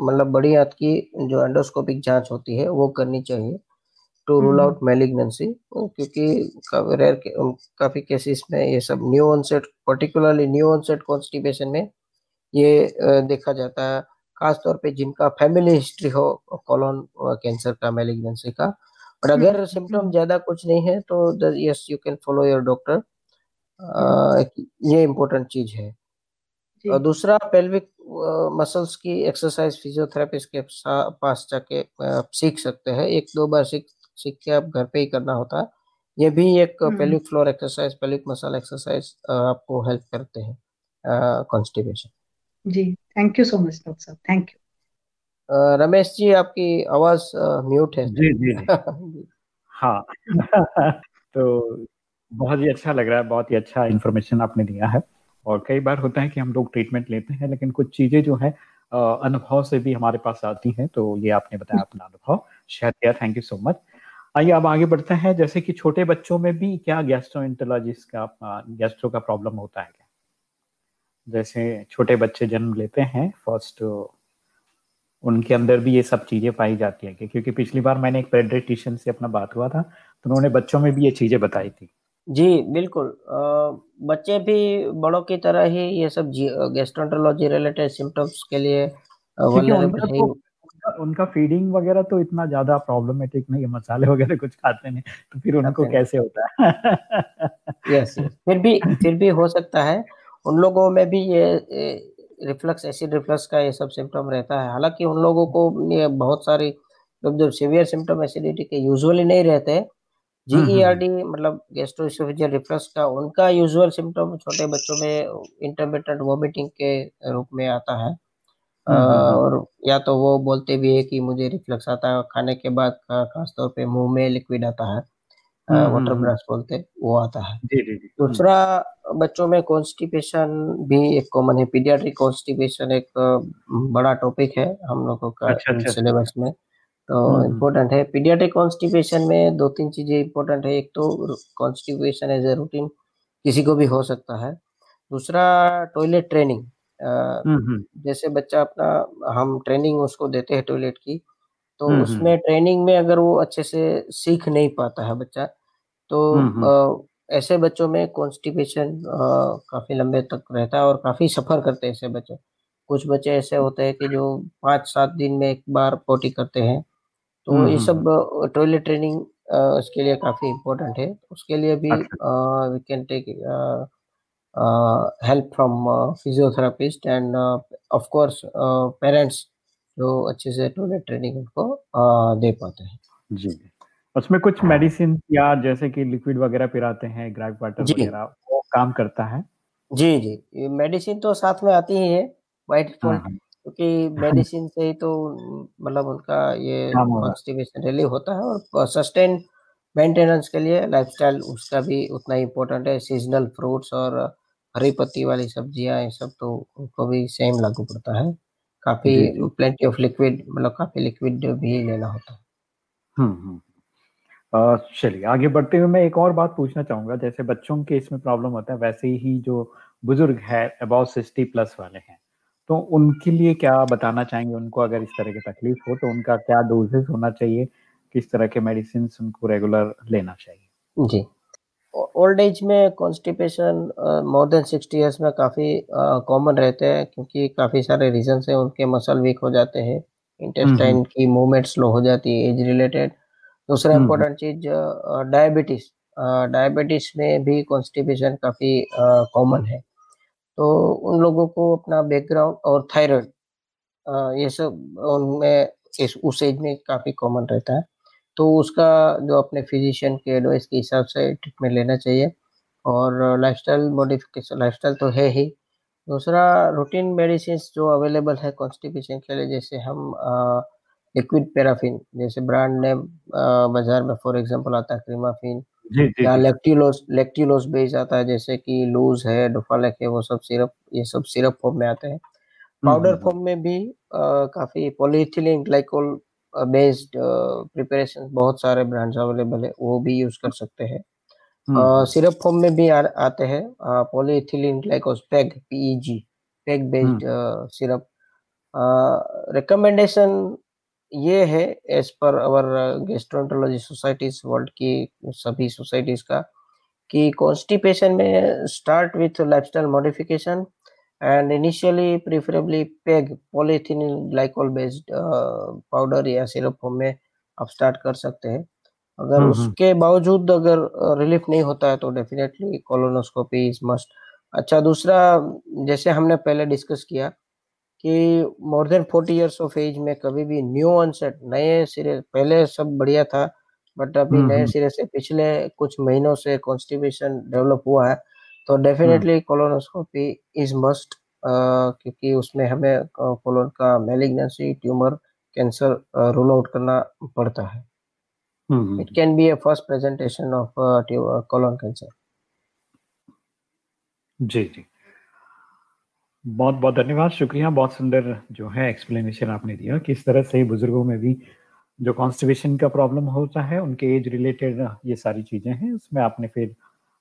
Speaker 2: मतलब बड़ी आंत की जो एंडोस्कोपिक जाँच होती है वो करनी चाहिए टू रूल आउट मेलिग्नेंसी क्योंकि रेयर काफ़ी केसेस में ये सब new onset particularly new onset constipation में ये देखा जाता है। खास तौर पे जिनका फैमिली हिस्ट्री हो कॉलोन कैंसर का मेलिग्नेंसी का। और अगर सिम्टम हम्म। ज़्यादा कुछ नहीं है तो yes you can follow your doctor ये इम्पोर्टेंट चीज़ है। और दूसरा पेल्विक मसल्स की एक्सरसाइज फिजियोथेरेपिस्ट के पास जाके सीख सकते हैं। एक दो बार सीख सीख के आप घर पे ही करना होता है। ये भी एक pelvic floor exercise pelvic muscle exercise आपको हेल्प करते हैं constipation
Speaker 5: ji thank you so much doctor साहब थैंक
Speaker 2: यू रमेश जी आपकी आवाज़ म्यूट है।
Speaker 1: जी जी, जी। हाँ। तो बहुत ही अच्छा लग रहा है बहुत ही अच्छा इन्फॉर्मेशन आपने दिया है। और कई बार होता है कि हम लोग ट्रीटमेंट लेते हैं लेकिन कुछ चीज़ें जो है अनुभव से भी हमारे पास आती हैं तो ये आपने बताया अपना अनुभव शेयर किया थैंक यू सो मच आइए अब आगे बढ़ते हैं। जैसे कि छोटे बच्चों में भी क्या गैस्ट्रोइंटोलॉजिस्ट का गैस्ट्रो का प्रॉब्लम होता है क्या? जैसे छोटे बच्चे जन्म लेते हैं फ़र्स्ट उनके अंदर भी ये सब चीज़ें पाई जाती हैं क्योंकि पिछली बार मैंने एक पेडिट्रिशियन से अपना बात हुआ था तो उन्होंने बच्चों में भी ये चीज़ें बताई थी।
Speaker 2: जी बिल्कुल। आ, बच्चे भी बड़ों की तरह ही ये सब गैस्ट्रोंटोलॉजी रिलेटेड सिम्टम्स के लिए
Speaker 1: उनका, उनका फीडिंग वगैरह तो इतना ज़्यादा प्रॉब्लमेटिक नहीं है मसाले वगैरह कुछ खाते नहीं तो फिर उनको कैसे होता है?
Speaker 2: यस फिर भी फिर भी हो सकता है। उन लोगों में भी ये रिफ्लक्स एसिड रिफ्लक्स का ये सब सिम्टम रहता है। हालाँकि उन लोगों को ये बहुत सारी जब जब सीवियर सिम्टम एसिडिटी के यूजुअली नहीं रहते जीईआरडी हम्म, हम्म, हम्म। मतलब गैस्ट्रोइसोफेजियल रिफ्लक्स का उनका यूजुअल सिम्टम छोटे बच्चों में इंटरमीडिएट वॉमिटिंग के रूप में आता है। और या तो वो बोलते भी है कि मुझे रिफ्लक्स आता है खाने के बाद खासतौर पे मुँह में लिक्विड आता है वाटर ब्रश बोलते वो आता है।
Speaker 1: जी जी जी।
Speaker 2: दूसरा बच्चों में कॉन्स्टिपेशन भी एक कॉमन है। पीडियाट्रिक कॉन्स्टिपेशन एक बड़ा टॉपिक है हम लोगों का अच्छा, अच्छा, सिलेबस अच्छा। में। तो इम्पोर्टेंट है। पीडियाट्रिक कॉन्स्टिपेशन में दो तीन चीज़ें इम्पोर्टेंट है। एक तो कॉन्स्टिपेशन एज ए रूटीन किसी को भी हो सकता है। दूसरा टॉयलेट ट्रेनिंग जैसे बच्चा अपना हम ट्रेनिंग उसको देते हैं टॉयलेट की तो उसमें ट्रेनिंग में अगर वो अच्छे से सीख नहीं पाता है बच्चा तो ऐसे बच्चों में कॉन्स्टिपेशन काफ़ी लंबे तक रहता है और काफ़ी सफ़र करते हैं ऐसे बच्चे। कुछ बच्चे ऐसे होते हैं कि जो पाँच सात दिन में एक बार पोटी करते हैं तो ये सब टॉयलेट ट्रेनिंग उसके लिए काफ़ी इम्पोर्टेंट है। उसके लिए भी we can take help from physiotherapist and of course parents जो अच्छे से टॉयलेट ट्रेनिंग उनको दे पाते हैं।
Speaker 1: जी। उसमें कुछ मेडिसिन या जैसे कि लिक्विड वगैरह पिराते हैं ग्रैक वाटर वगैरह वो काम करता है?
Speaker 2: जी जी। मेडिसिन तो साथ में आती ही है वाइट हाँ, हाँ। क्योंकि मेडिसिन से ही तो मतलब उनका ये कॉन्स्टिपेशन रिलीव होता है और सस्टेन मेंटेनेंस के लिए लाइफस्टाइल उसका भी उतना इम्पोर्टेंट है सीजनल फ्रूट्स और हरी पत्ती वाली सब्ज़ियाँ ये सब तो उनको भी सेम लागू पड़ता है। काफ़ी प्लेंटी ऑफ़ लिक्विड मतलब काफ़ी लिक्विड भी लेना होता है।
Speaker 1: हम्म, हम्म। चलिए आगे बढ़ते हुए मैं एक और बात पूछना चाहूँगा। जैसे बच्चों के इसमें प्रॉब्लम होता है वैसे ही जो बुज़ुर्ग है अबाउट सिक्सटी प्लस वाले हैं तो उनके लिए क्या बताना चाहेंगे? उनको अगर इस तरह की तकलीफ़ हो तो उनका क्या डोजेस होना चाहिए? किस तरह के मेडिसिन उनको रेगुलर लेना चाहिए?
Speaker 2: जी। ओल्ड एज में constipation more than sixty years में काफ़ी कॉमन रहते हैं क्योंकि काफ़ी सारे रीजन से उनके मसल वीक हो जाते हैं इंटेस्टाइन हम्म, हम्म। की मूवमेंट स्लो हो जाती है एज रिलेटेड दूसरा इम्पोर्टेंट चीज़ डायबिटीज़ डायबिटीज़ में भी कॉन्स्टिपेशन काफ़ी कॉमन है। तो उन लोगों को अपना बैकग्राउंड और थायराइड ये सब उनमें इस उस एज में काफ़ी कॉमन रहता है। तो उसका जो अपने फिजिशियन के एडवाइस के हिसाब से ट्रीटमेंट लेना चाहिए। और लाइफस्टाइल मॉडिफिकेशन लाइफस्टाइल तो है ही। दूसरा रूटीन मेडिसिन जो अवेलेबल है कॉन्स्टिपेशन के लिए जैसे हम लिक्विड पैराफिन जैसे ब्रांड नेम बाज़ार में फॉर एग्जांपल आता है क्रीमाफिन या लेक्टिलोस लेक्टिलोस बेस आता है जैसे कि लूज है डोफालेक है वो सब सिरप ये सब सिरप फॉर्म में आते हैं।
Speaker 1: हम्म
Speaker 2: पाउडर
Speaker 1: हम्म
Speaker 2: फॉर्म में भी अ, काफ़ी पॉलीइथिलीन ग्लाइकोल बेस्ड प्रिपरेशन बहुत सारे ब्रांड्स अवेलेबल है वो भी यूज़ कर सकते हैं।
Speaker 1: हम्म। हम्म
Speaker 2: सिरप फॉर्म में भी आ, आते हैं polyethylene glycol PEG PEG PEG
Speaker 1: hmm.
Speaker 2: Based syrup recommendation ये है एज पर अवर गेस्ट्रोंटोलॉजी सोसाइटीज वर्ल्ड की सभी सोसाइटीज का कि कॉन्स्टिपेशन में start with lifestyle modification and initially preferably PEG polyethylene glycol based powder या सिरप में आप स्टार्ट कर सकते हैं। अगर
Speaker 1: हम्म हम्म।
Speaker 2: उसके बावजूद अगर रिलीफ नहीं होता है तो डेफिनेटली कोलोनोस्कोपी इज़ मस्ट अच्छा दूसरा जैसे हमने पहले डिस्कस किया कि more than forty years of age में कभी भी न्यू ऑनसेट नए सिरे पहले सब बढ़िया था बट अभी
Speaker 1: हम्म
Speaker 2: नए सिरे से पिछले कुछ महीनों से कॉन्स्टिपेशन डेवलप हुआ है। तो डेफिनेटली कोलोनोस्कोपी इज़ मस्ट क्योंकि उसमें हमें कोलोन का malignancy tumour cancer rule out करना पड़ता है। It can be a first presentation of colon cancer
Speaker 1: जी जी। बहुत बहुत धन्यवाद शुक्रिया। बहुत सुंदर जो है एक्सप्लेनेशन आपने दिया किस तरह से बुज़ुर्गों में भी जो कॉन्स्टिपेशन का प्रॉब्लम होता है उनके एज रिलेटेड ये सारी चीज़ें हैं उसमें आपने फिर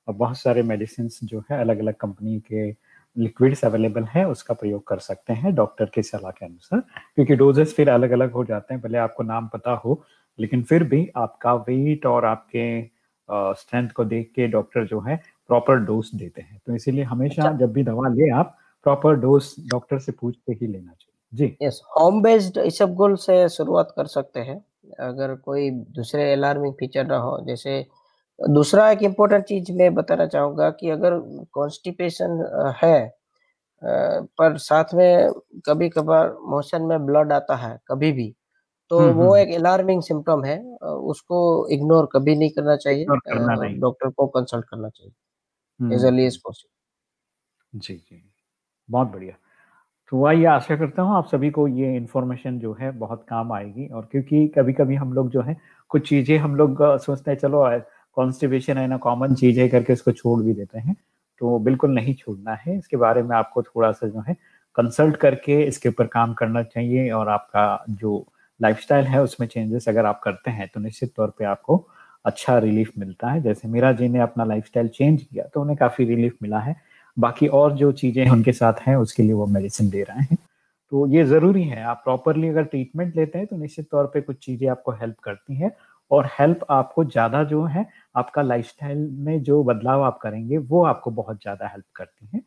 Speaker 1: बहुत सारे मेडिसिन जो है अलग अलग कंपनी के लिक्विड्स अवेलेबल है उसका प्रयोग कर सकते हैं डॉक्टर की सलाह के अनुसार। क्योंकि डोजेस फिर अलग अलग हो जाते हैं भले आपको नाम पता हो लेकिन फिर भी आपका वेट और आपके स्ट्रेंथ को देख के डॉक्टर जो है प्रॉपर डोज देते हैं। तो इसीलिए हमेशा
Speaker 2: अच्छा।
Speaker 1: जब भी दवा ले आप प्रॉपर डोज डॉक्टर से पूछ के ही लेना चाहिए। जी।
Speaker 2: यस होम बेस्ड इसबगोल से शुरुआत कर सकते हैं। अगर कोई दूसरे अलार्मिंग फीचर ना हो जैसे दूसरा एक इम्पोर्टेंट चीज़ मैं बताना चाहूँगा कि अगर कॉन्स्टिपेशन है पर साथ में कभी कभार मोशन में ब्लड आता है कभी भी तो
Speaker 1: हम्म
Speaker 2: वो
Speaker 1: हम्म
Speaker 2: एक अलार्मिंग सिम्टम है उसको इग्नोर कभी नहीं करना चाहिए डॉक्टर को कंसल्ट करना चाहिए as
Speaker 1: hmm.
Speaker 2: Early as possible
Speaker 1: जी जी बहुत बढ़िया। तो आइए आशा करता हूँ आप सभी को ये इन्फॉर्मेशन जो है बहुत काम आएगी और क्योंकि कभी कभी हम लोग जो है कुछ चीज़ें हम लोग सोचते हैं चलो कॉन्स्टिपेशन है ना कॉमन चीज़ है करके इसको छोड़ भी देते हैं। तो बिल्कुल नहीं छोड़ना है। इसके बारे में आपको थोड़ा सा जो है कंसल्ट करके इसके ऊपर काम करना चाहिए और आपका जो लाइफस्टाइल है, उसमें चेंजेस अगर आप करते हैं तो निश्चित तौर पे आपको अच्छा रिलीफ मिलता है। जैसे मीरा जी ने अपना लाइफस्टाइल चेंज किया तो उन्हें काफ़ी रिलीफ मिला है। बाकी और जो चीज़ें उनके साथ हैं, उसके लिए वो मेडिसिन दे रहे हैं। तो ये ज़रूरी है। आप प्रॉपरली अगर ट्रीटमेंट लेते हैं तो निश्चित तौर पर कुछ चीज़ें आपको हेल्प करती हैं। और हेल्प आपको ज़्यादा जो है, आपका लाइफस्टाइल में जो बदलाव आप करेंगे, वो आपको बहुत ज़्यादा हेल्प करती हैं।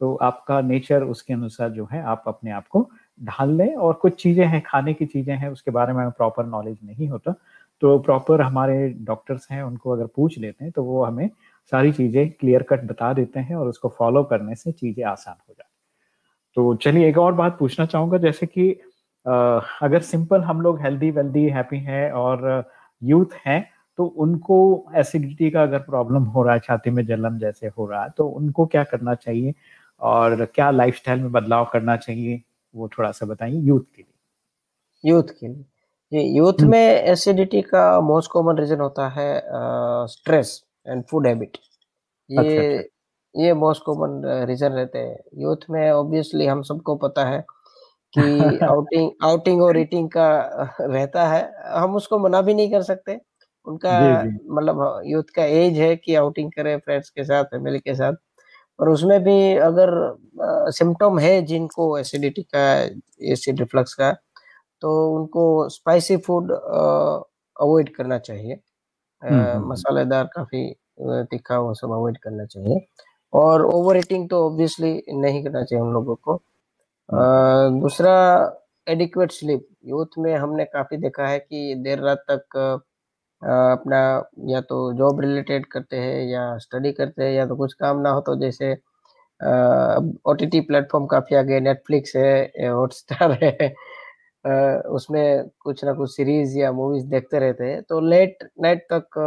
Speaker 1: तो आपका नेचर उसके अनुसार जो है, आप अपने आप को ढाल लें और कुछ चीज़ें हैं, खाने की चीज़ें हैं, उसके बारे में प्रॉपर नॉलेज नहीं होता तो प्रॉपर हमारे डॉक्टर्स हैं, उनको अगर पूछ लेते हैं तो वो हमें सारी चीज़ें क्लियर कट बता देते हैं और उसको फॉलो करने से चीज़ें आसान हो जाती तो चलिए, एक और बात पूछना चाहूँगा, जैसे कि अगर सिंपल हम लोग हेल्दी वेल्दी, हैप्पी हैं और यूथ हैं तो उनको एसिडिटी का अगर प्रॉब्लम हो रहा है छाती में जलन जैसे हो रहा है तो उनको क्या करना चाहिए? और क्या लाइफस्टाइल में बदलाव करना चाहिए? वो थोड़ा सा बताइए यूथ के लिए।
Speaker 2: यूथ के लिए। ये यूथ
Speaker 1: हम्म,
Speaker 2: में एसिडिटी का मोस्ट कॉमन रीजन होता है स्ट्रेस एंड फ़ूड हैबिट
Speaker 1: अच्छा अच्छा।
Speaker 2: ये ये मोस्ट कॉमन रीजन रहते हैं। यूथ में ऑब्वियसली हम सबको पता है कि आउटिंग आउटिंग और ईटिंग का रहता है। हम उसको मना भी नहीं कर सकते। उनका मतलब यूथ का एज है कि आउटिंग करें फ्रेंड्स के साथ फैमिली के साथ। और उसमें भी अगर सिम्टम है जिनको एसिडिटी का एसिड रिफ्लक्स का तो उनको स्पाइसी फ़ूड अवॉइड करना चाहिए।
Speaker 1: हम्म हम्म हम्म,
Speaker 2: मसालेदार काफ़ी तीखा वो सब अवॉइड करना चाहिए। और ओवर ईटिंग तो ऑब्वियसली नहीं करना चाहिए हम लोगों को। दूसरा एडिक्वेट स्लीप यूथ में हमने काफ़ी देखा है कि देर रात तक अपना या तो जॉब रिलेटेड करते हैं या स्टडी करते हैं या तो कुछ काम ना हो तो जैसे ओ टी टी प्लेटफॉर्म काफ़ी आ गए नेटफ्लिक्स है हॉटस्टार है आ, उसमें कुछ ना कुछ सीरीज़ या मूवीज़ देखते रहते हैं। तो लेट नाइट तक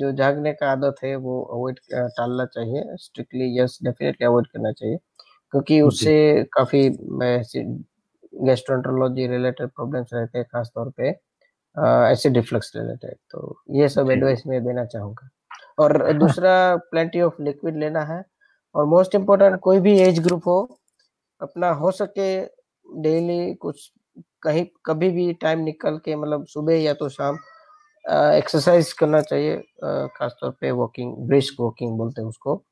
Speaker 2: जो जागने का आदत है वो अवॉइड टालना चाहिए। स्ट्रिक्टली यस डेफिनेटली अवॉइड करना चाहिए। क्योंकि उससे काफ़ी गैस्ट्रोएंट्रोलॉजी रिलेटेड प्रॉब्लम्स रहते हैं खास तौर पे एसिड रिफ्लक्स रिलेटेड तो ये सब एडवाइस मैं देना चाहूँगा। और दूसरा प्लेंटी ऑफ़ लिक्विड लेना है और मोस्ट इम्पोर्टेंट कोई भी एज ग्रुप हो अपना हो सके डेली कुछ कहीं कभी भी टाइम निकल के मतलब सुबह या तो शाम एक्सरसाइज करना चाहिए खासतौर पे वॉकिंग ब्रिस्क वॉकिंग बोलते हैं उसको।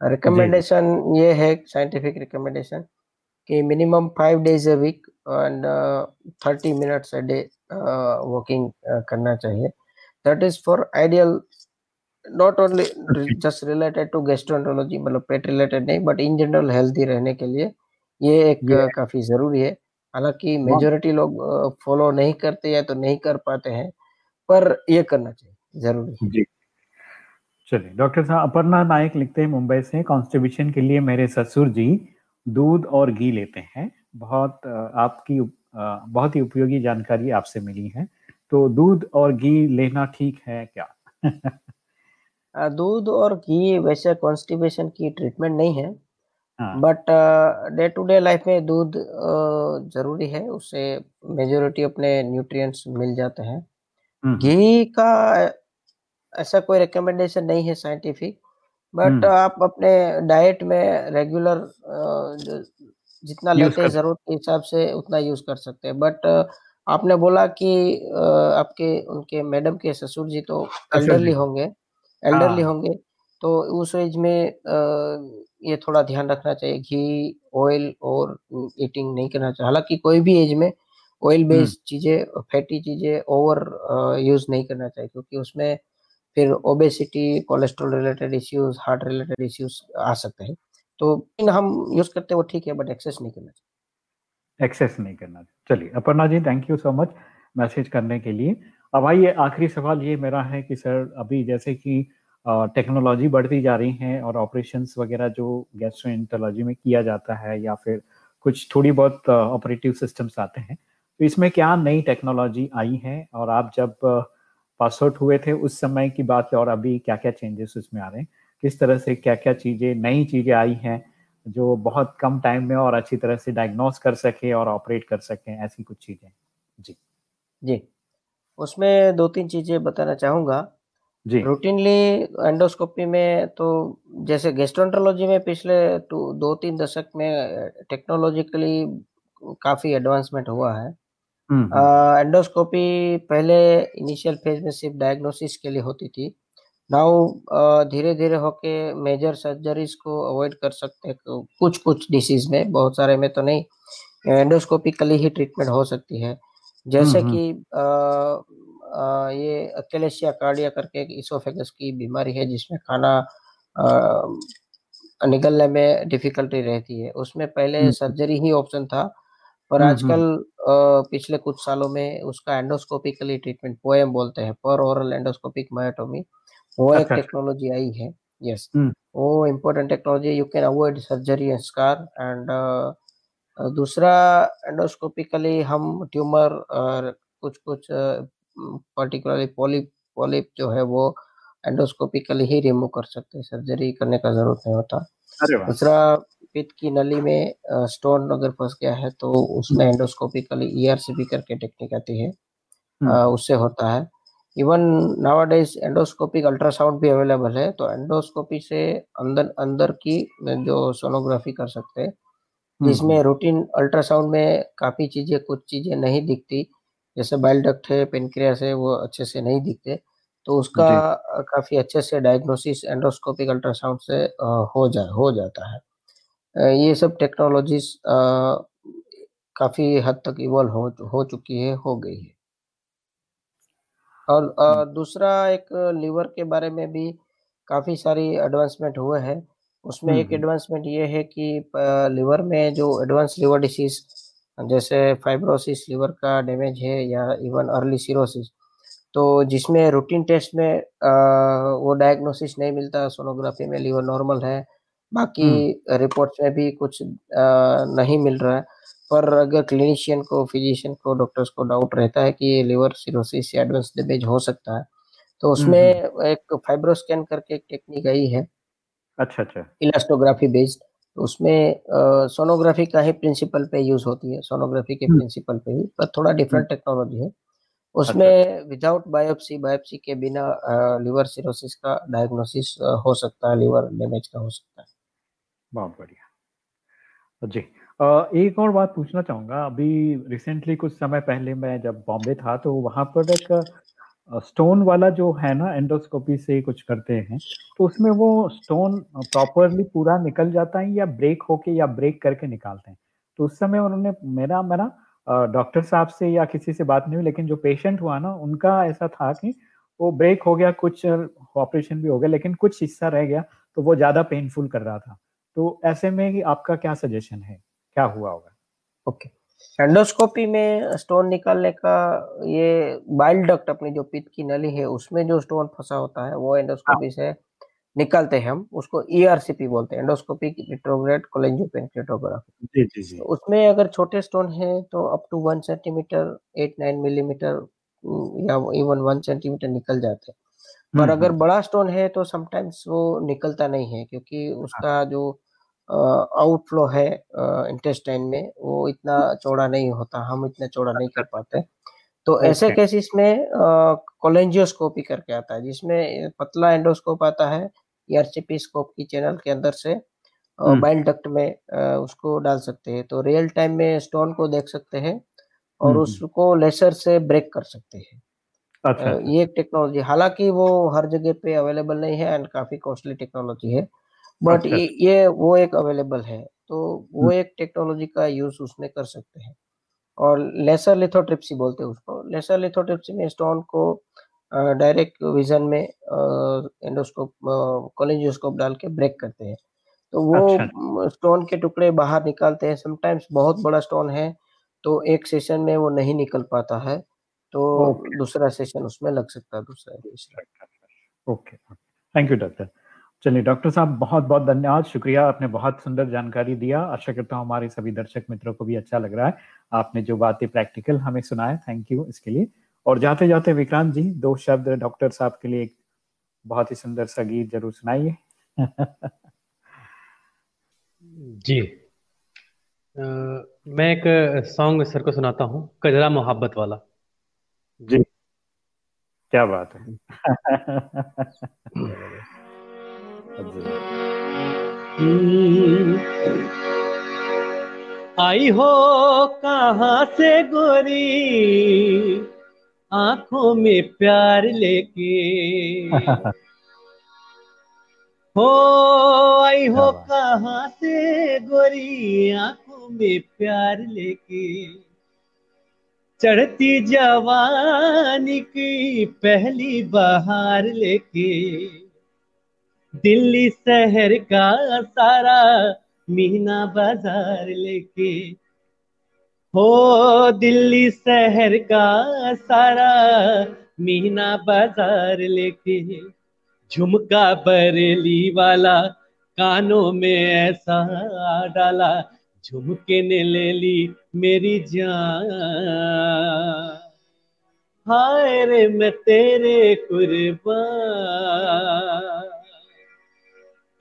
Speaker 2: रिकमेंडेशन ये है साइंटिफिक रिकमेंडेशन कि minimum five days a week and thirty minutes a day walking करना चाहिए। That is for ideal not only just related to gastroenterology मतलब पेट रिलेटेड नहीं बट इन जनरल हेल्थी रहने के लिए ये एक yeah. काफ़ी ज़रूरी है। हालाँकि मेजोरिटी लोग फॉलो नहीं करते या तो नहीं कर पाते हैं पर ये करना चाहिए ज़रूरी
Speaker 1: जी। चलिए डॉक्टर साहब अपर्णा नायक लिखते हैं मुंबई से कॉन्स्टिब्यूशन के लिए मेरे ससुर जी दूध और घी लेते हैं। बहुत आपकी बहुत ही उपयोगी जानकारी आपसे मिली है। तो दूध और घी लेना ठीक है
Speaker 2: क्या? दूध और घी वैसे कॉन्स्टिपेशन की ट्रीटमेंट नहीं है। But day to day life में दूध uh, ज़रूरी है। उससे मेजोरिटी अपने न्यूट्रिएंट्स मिल जाते हैं। हम्म, हम्म। घी का ऐसा कोई रिकमेंडेशन नहीं है साइंटिफिक बट हम्म। आप अपने डाइट में रेगुलर जितना लेते हैं ज़रूरत के हिसाब से उतना यूज़ कर सकते हैं बट आपने बोला कि आपके उनके मैडम के ससुर जी तो एल्डरली होंगे एल्डरली हाँ। होंगे तो उस एज में ये थोड़ा ध्यान रखना चाहिए घी ऑयल और ईटिंग नहीं करना चाहिए हालाँकि कोई भी एज में ऑयल बेस्ड चीज़ें फैटी चीज़ें ओवर यूज़ नहीं करना चाहिए क्योंकि उसमें फिर obesity cholesterol related issues heart related issues आ सकते हैं। तो इन हम यूज़ करते हैं, वो ठीक है बट एक्सेस नहीं करना चाहिए।
Speaker 1: एक्सेस नहीं करना चलिए, Aparna ji thank you so much message करने के लिए। अब आइए, आखिरी सवाल ये मेरा है कि सर अभी जैसे कि टेक्नोलॉजी बढ़ती जा रही है और ऑपरेशंस वगैरह जो गैस्ट्रोएंटोलॉजी में किया जाता है या फिर कुछ थोड़ी बहुत ऑपरेटिव सिस्टम्स आते हैं तो इसमें क्या नई टेक्नोलॉजी आई है? और आप जब पास आउट हुए थे उस समय की बात है और अभी क्या क्या चेंजेस उसमें आ रहे हैं। किस तरह से क्या क्या चीज़ें नई चीज़ें आई हैं जो बहुत कम टाइम में और अच्छी तरह से डायग्नोस कर सके और ऑपरेट कर सकें ऐसी कुछ चीज़ें। जी।
Speaker 2: जी। उसमें दो तीन चीज़ें बताना चाहूँगा। जी। रूटीनली एंडोस्कोपी में तो जैसे गेस्ट्रोंट्रोलॉजी में पिछले दो तीन दशक में टेक्नोलॉजिकली काफ़ी एडवांसमेंट हुआ है। एंडोस्कोपी पहले इनिशियल फ़ेज़ में सिर्फ़ डायग्नोसिस के लिए होती थी। नाउ धीरे धीरे होके मेजर सर्जरीज को अवॉइड कर सकते हैं कुछ कुछ डिसीज में बहुत सारे में तो नहीं एंडोस्कोपिकली ही ट्रीटमेंट हो सकती है। जैसे कि ये अकेलेशिया कार्डिया करके एक इसोफेगस की बीमारी है जिसमें खाना आ, निकलने में डिफिकल्टी रहती है। उसमें पहले सर्जरी ही ऑप्शन था पर आजकल पिछले कुछ सालों में उसका एंडोस्कोपिकली ट्रीटमेंट पोएम बोलते हैं पर ओरल एंडोस्कोपिक मायोटोमी वो एक टेक्नोलॉजी अच्छा, अच्छा। आई है यस वो important technology you can avoid surgery and scar and दूसरा एंडोस्कोपिकली हम ट्यूमर और कुछ कुछ पर्टिकुलरली पॉलिप पॉलिप जो है वो एंडोस्कोपिकली ही रिमूव कर सकते हैं सर्जरी करने का ज़रूरत नहीं होता। दूसरा पित्त की नली में स्टोन अगर फंस गया है तो उसमें एंडोस्कोपिकली ईआरसीपी करके टेक्निक आती है। हम्म। उससे होता है। इवन नावाडेज एंडोस्कोपिक अल्ट्रासाउंड भी अवेलेबल है तो एंडोस्कोपी से अंदर अंदर की जो सोनोग्राफी कर सकते हैं। हम्म, जिसमें रूटीन हम्म। अल्ट्रासाउंड में काफ़ी चीज़ें कुछ चीज़ें नहीं दिखती। जैसे बाइल डक्ट है पेनक्रियास है वो अच्छे से नहीं दिखते। तो उसका काफ़ी अच्छे से डायग्नोसिस एंडोस्कोपिक अल्ट्रासाउंड से हो जा हो जाता है। ये सब टेक्नोलॉजीज़ काफ़ी हद तक इवॉल्व हो हो चुकी है हो गई है और हम्म। दूसरा एक लीवर के बारे में भी काफ़ी सारी एडवांसमेंट हुए हैं उसमें एक एडवांसमेंट हम्म। ये है कि लीवर में जो एडवांस लिवर डिसीज जैसे फाइब्रोसिस लीवर का डैमेज है या इवन अर्ली सीरोसिस तो जिसमें रूटीन टेस्ट में आ, वो डायग्नोसिस नहीं मिलता सोनोग्राफी में लीवर नॉर्मल है बाकी रिपोर्ट्स में भी कुछ नहीं मिल रहा है। पर अगर क्लिनिशियन को फिजिशियन को डॉक्टर्स को डाउट रहता है कि ये लिवर सिरोसिस या एडवांस डैमेज हो सकता है तो उसमें एक फाइब्रोस्कैन करके एक टेक्निक आई है।
Speaker 1: अच्छा अच्छा।
Speaker 2: इलास्टोग्राफी बेस्ड उसमें सोनोग्राफी का ही प्रिंसिपल पे यूज़ होती है सोनोग्राफी के प्रिंसिपल पे ही पर थोड़ा डिफरेंट टेक्नोलॉजी है। उसमें विदाउट बायोप्सी बायोप्सी के बिना लिवर सिरोसिस का डायग्नोसिस हो सकता है लिवर डैमेज का हो सकता है।
Speaker 1: बहुत बढ़िया। जी एक और बात पूछना चाहूँगा। अभी रिसेंटली कुछ समय पहले मैं जब बॉम्बे था तो वहाँ पर एक स्टोन वाला जो है ना एंडोस्कोपी से कुछ करते हैं तो उसमें वो स्टोन प्रॉपरली पूरा निकल जाता है या ब्रेक होके या ब्रेक करके निकालते हैं? तो उस समय उन्होंने मेरा मेरा डॉक्टर साहब से या किसी से बात नहीं हुई, लेकिन जो पेशेंट हुआ ना, उनका ऐसा था कि वो ब्रेक हो गया, कुछ ऑपरेशन भी हो गया, लेकिन कुछ हिस्सा रह गया तो वो ज़्यादा पेनफुल कर रहा था। तो ऐसे में आपका क्या सजेशन है? क्या हुआ होगा?
Speaker 2: ओके। एंडोस्कोपी में स्टोन निकालने का ये बाइल डक्ट अपनी जो पित्त की नली है उसमें जो स्टोन फंसा होता है वो एंडोस्कोपी हाँ। से निकालते हैं हम उसको ईआरसीपी e बोलते हैं एंडोस्कोपिक रिट्रोग्रेड कोलेंजियोपेनक्लेटोग्राफी जी जी जी। उसमें अगर छोटे स्टोन है तो up to one centimetre eight nine millimetre या इवन वन सेंटीमीटर निकल जाते हैं। पर हम्म, अगर हम्म। बड़ा स्टोन है तो समटाइम्स वो निकलता नहीं है क्योंकि हाँ। उसका जो आउटफ्लो है इंटेस्टाइन में वो इतना चौड़ा नहीं होता हम इतना चौड़ा नहीं कर पाते। तो ऐसे केसेस में कोलेंजियोस्कोपी करके आता है जिसमें पतला एंडोस्कोप आता है ईआरसीपी स्कोप की चैनल के अंदर से बाइल डक्ट में उसको डाल सकते हैं। तो रियल टाइम में स्टोन को देख सकते हैं और उसको लेसर से ब्रेक कर सकते हैं। अच्छा, ये एक टेक्नोलॉजी हालाँकि वो हर जगह पे अवेलेबल नहीं है एंड काफ़ी कॉस्टली टेक्नोलॉजी है बट अच्छा। ये ये वो एक अवेलेबल है तो वो हम्म। एक टेक्नोलॉजी का यूज़ उसमें कर सकते हैं और लेसर लिथोट्रिप्सी बोलते हैं उसको लेसर लिथोट्रिप्सी में स्टोन को डायरेक्ट विजन में एंडोस्कोप कोलेंजियोस्कोप डाल के ब्रेक करते हैं तो वो अच्छा। स्टोन के टुकड़े बाहर निकालते हैं समटाइम्स बहुत बड़ा स्टोन है तो एक सेशन में वो नहीं निकल पाता है तो दूसरा सेशन उसमें लग सकता है दूसरा
Speaker 1: ओके थैंक यू डॉक्टर चलिए डॉक्टर साहब बहुत बहुत धन्यवाद। शुक्रिया आपने बहुत सुंदर जानकारी दिया। आशा करता हूँ हमारे सभी दर्शक मित्रों को भी अच्छा लग रहा है। आपने जो बातें प्रैक्टिकल हमें सुनाए थैंक यू इसके लिए। और जाते जाते विक्रांत जी दो शब्द डॉक्टर साहब के लिए एक बहुत ही सुंदर सा गीत ज़रूर सुनाइए।
Speaker 3: जी। आ, मैं एक सॉन्ग सर को सुनाता हूँ कजरा मोहब्बत वाला।
Speaker 1: जी। क्या बात है।
Speaker 3: आई हो कहाँ से गोरी? आँखों में प्यार लेके। हो आई हो कहाँ से गोरी? आँखों में प्यार लेके। चढ़ती जवानी की पहली बहार लेके। दिल्ली शहर का सारा मीना बाज़ार लेके। हो, दिल्ली शहर का सारा मीना बाज़ार लेके। झुमका बरेली वाला कानों में ऐसा डाला झुमके ने ले ली मेरी जान। हाय रे, मैं तेरे कुर्बान।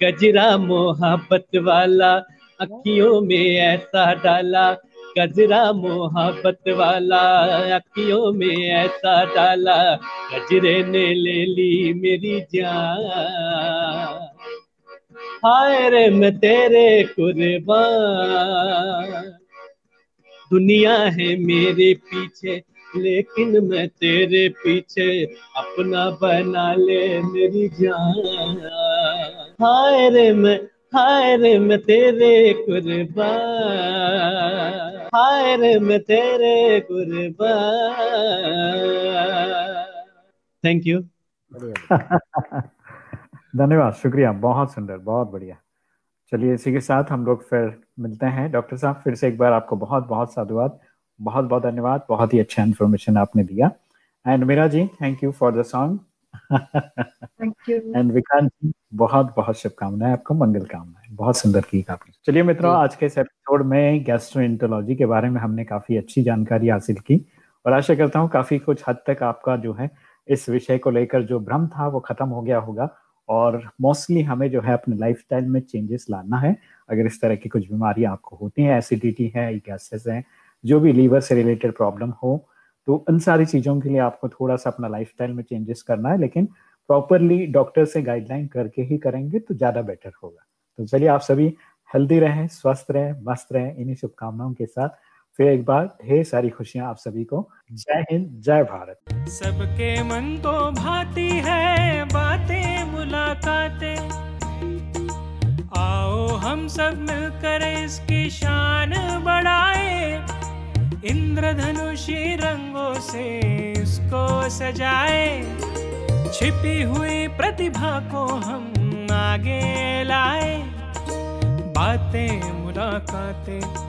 Speaker 3: गजरा मोहब्बत वाला अखियों में ऐसा डाला। गजरा मोहब्बत वाला अखियों में ऐसा डाला। गजरे ने ले ली मेरी जान। हाय रे मैं तेरे कुर्बान। दुनिया है मेरे पीछे लेकिन मैं तेरे पीछे अपना बना ले मेरी जान। हाय रे मैं हाय रे मैं तेरे कुर्बान। हाय रे मैं तेरे कुर्बान। थैंक यू
Speaker 1: धन्यवाद शुक्रिया बहुत सुंदर बहुत बढ़िया। चलिए इसी के साथ हम लोग फिर मिलते हैं डॉक्टर साहब फिर से एक बार आपको बहुत बहुत साधुवाद बहुत बहुत धन्यवाद बहुत ही अच्छा इन्फॉर्मेशन आपने दिया। And Meera ji thank you for the song
Speaker 5: thank you
Speaker 1: and Vikant ji बहुत बहुत शुभकामनाएँ आपको मंगल कामनाएँ बहुत सुंदर की आपने। चलिए मित्रों आज के इस एपिसोड में गैस्ट्रोइंटोलॉजी के बारे में हमने काफ़ी अच्छी जानकारी हासिल की और आशा करता हूँ काफ़ी कुछ हद तक आपका जो है इस विषय को लेकर जो भ्रम था वो खत्म हो गया होगा और मोस्टली हमें जो है अपने लाइफस्टाइल में चेंजेस लाना है। अगर इस तरह की कुछ बीमारियाँ आपको होती हैं एसिडिटी है गैसेस हैं, जो भी लीवर से रिलेटेड प्रॉब्लम हो तो इन सारी चीज़ों के लिए आपको थोड़ा सा अपना लाइफस्टाइल में चेंजेस करना है, लेकिन प्रॉपरली डॉक्टर से गाइडलाइन करके ही करेंगे तो ज़्यादा बेटर होगा। तो चलिए आप सभी हेल्दी रहें, स्वस्थ रहें, मस्त रहें, इन्हीं शुभकामनाओं के साथ फिर एक बार ढेर सारी खुशियाँ आप सभी को। जय हिंद, जय भारत।
Speaker 6: सबके मन तो भाती है, बातें, मुलाकातें। आओ हम सब मिलकर इसकी शान बढ़ाए। इंद्रधनुषी रंगों से इसको सजाए। छिपी हुई प्रतिभा को हम आगे लाए। बातें, मुलाकातें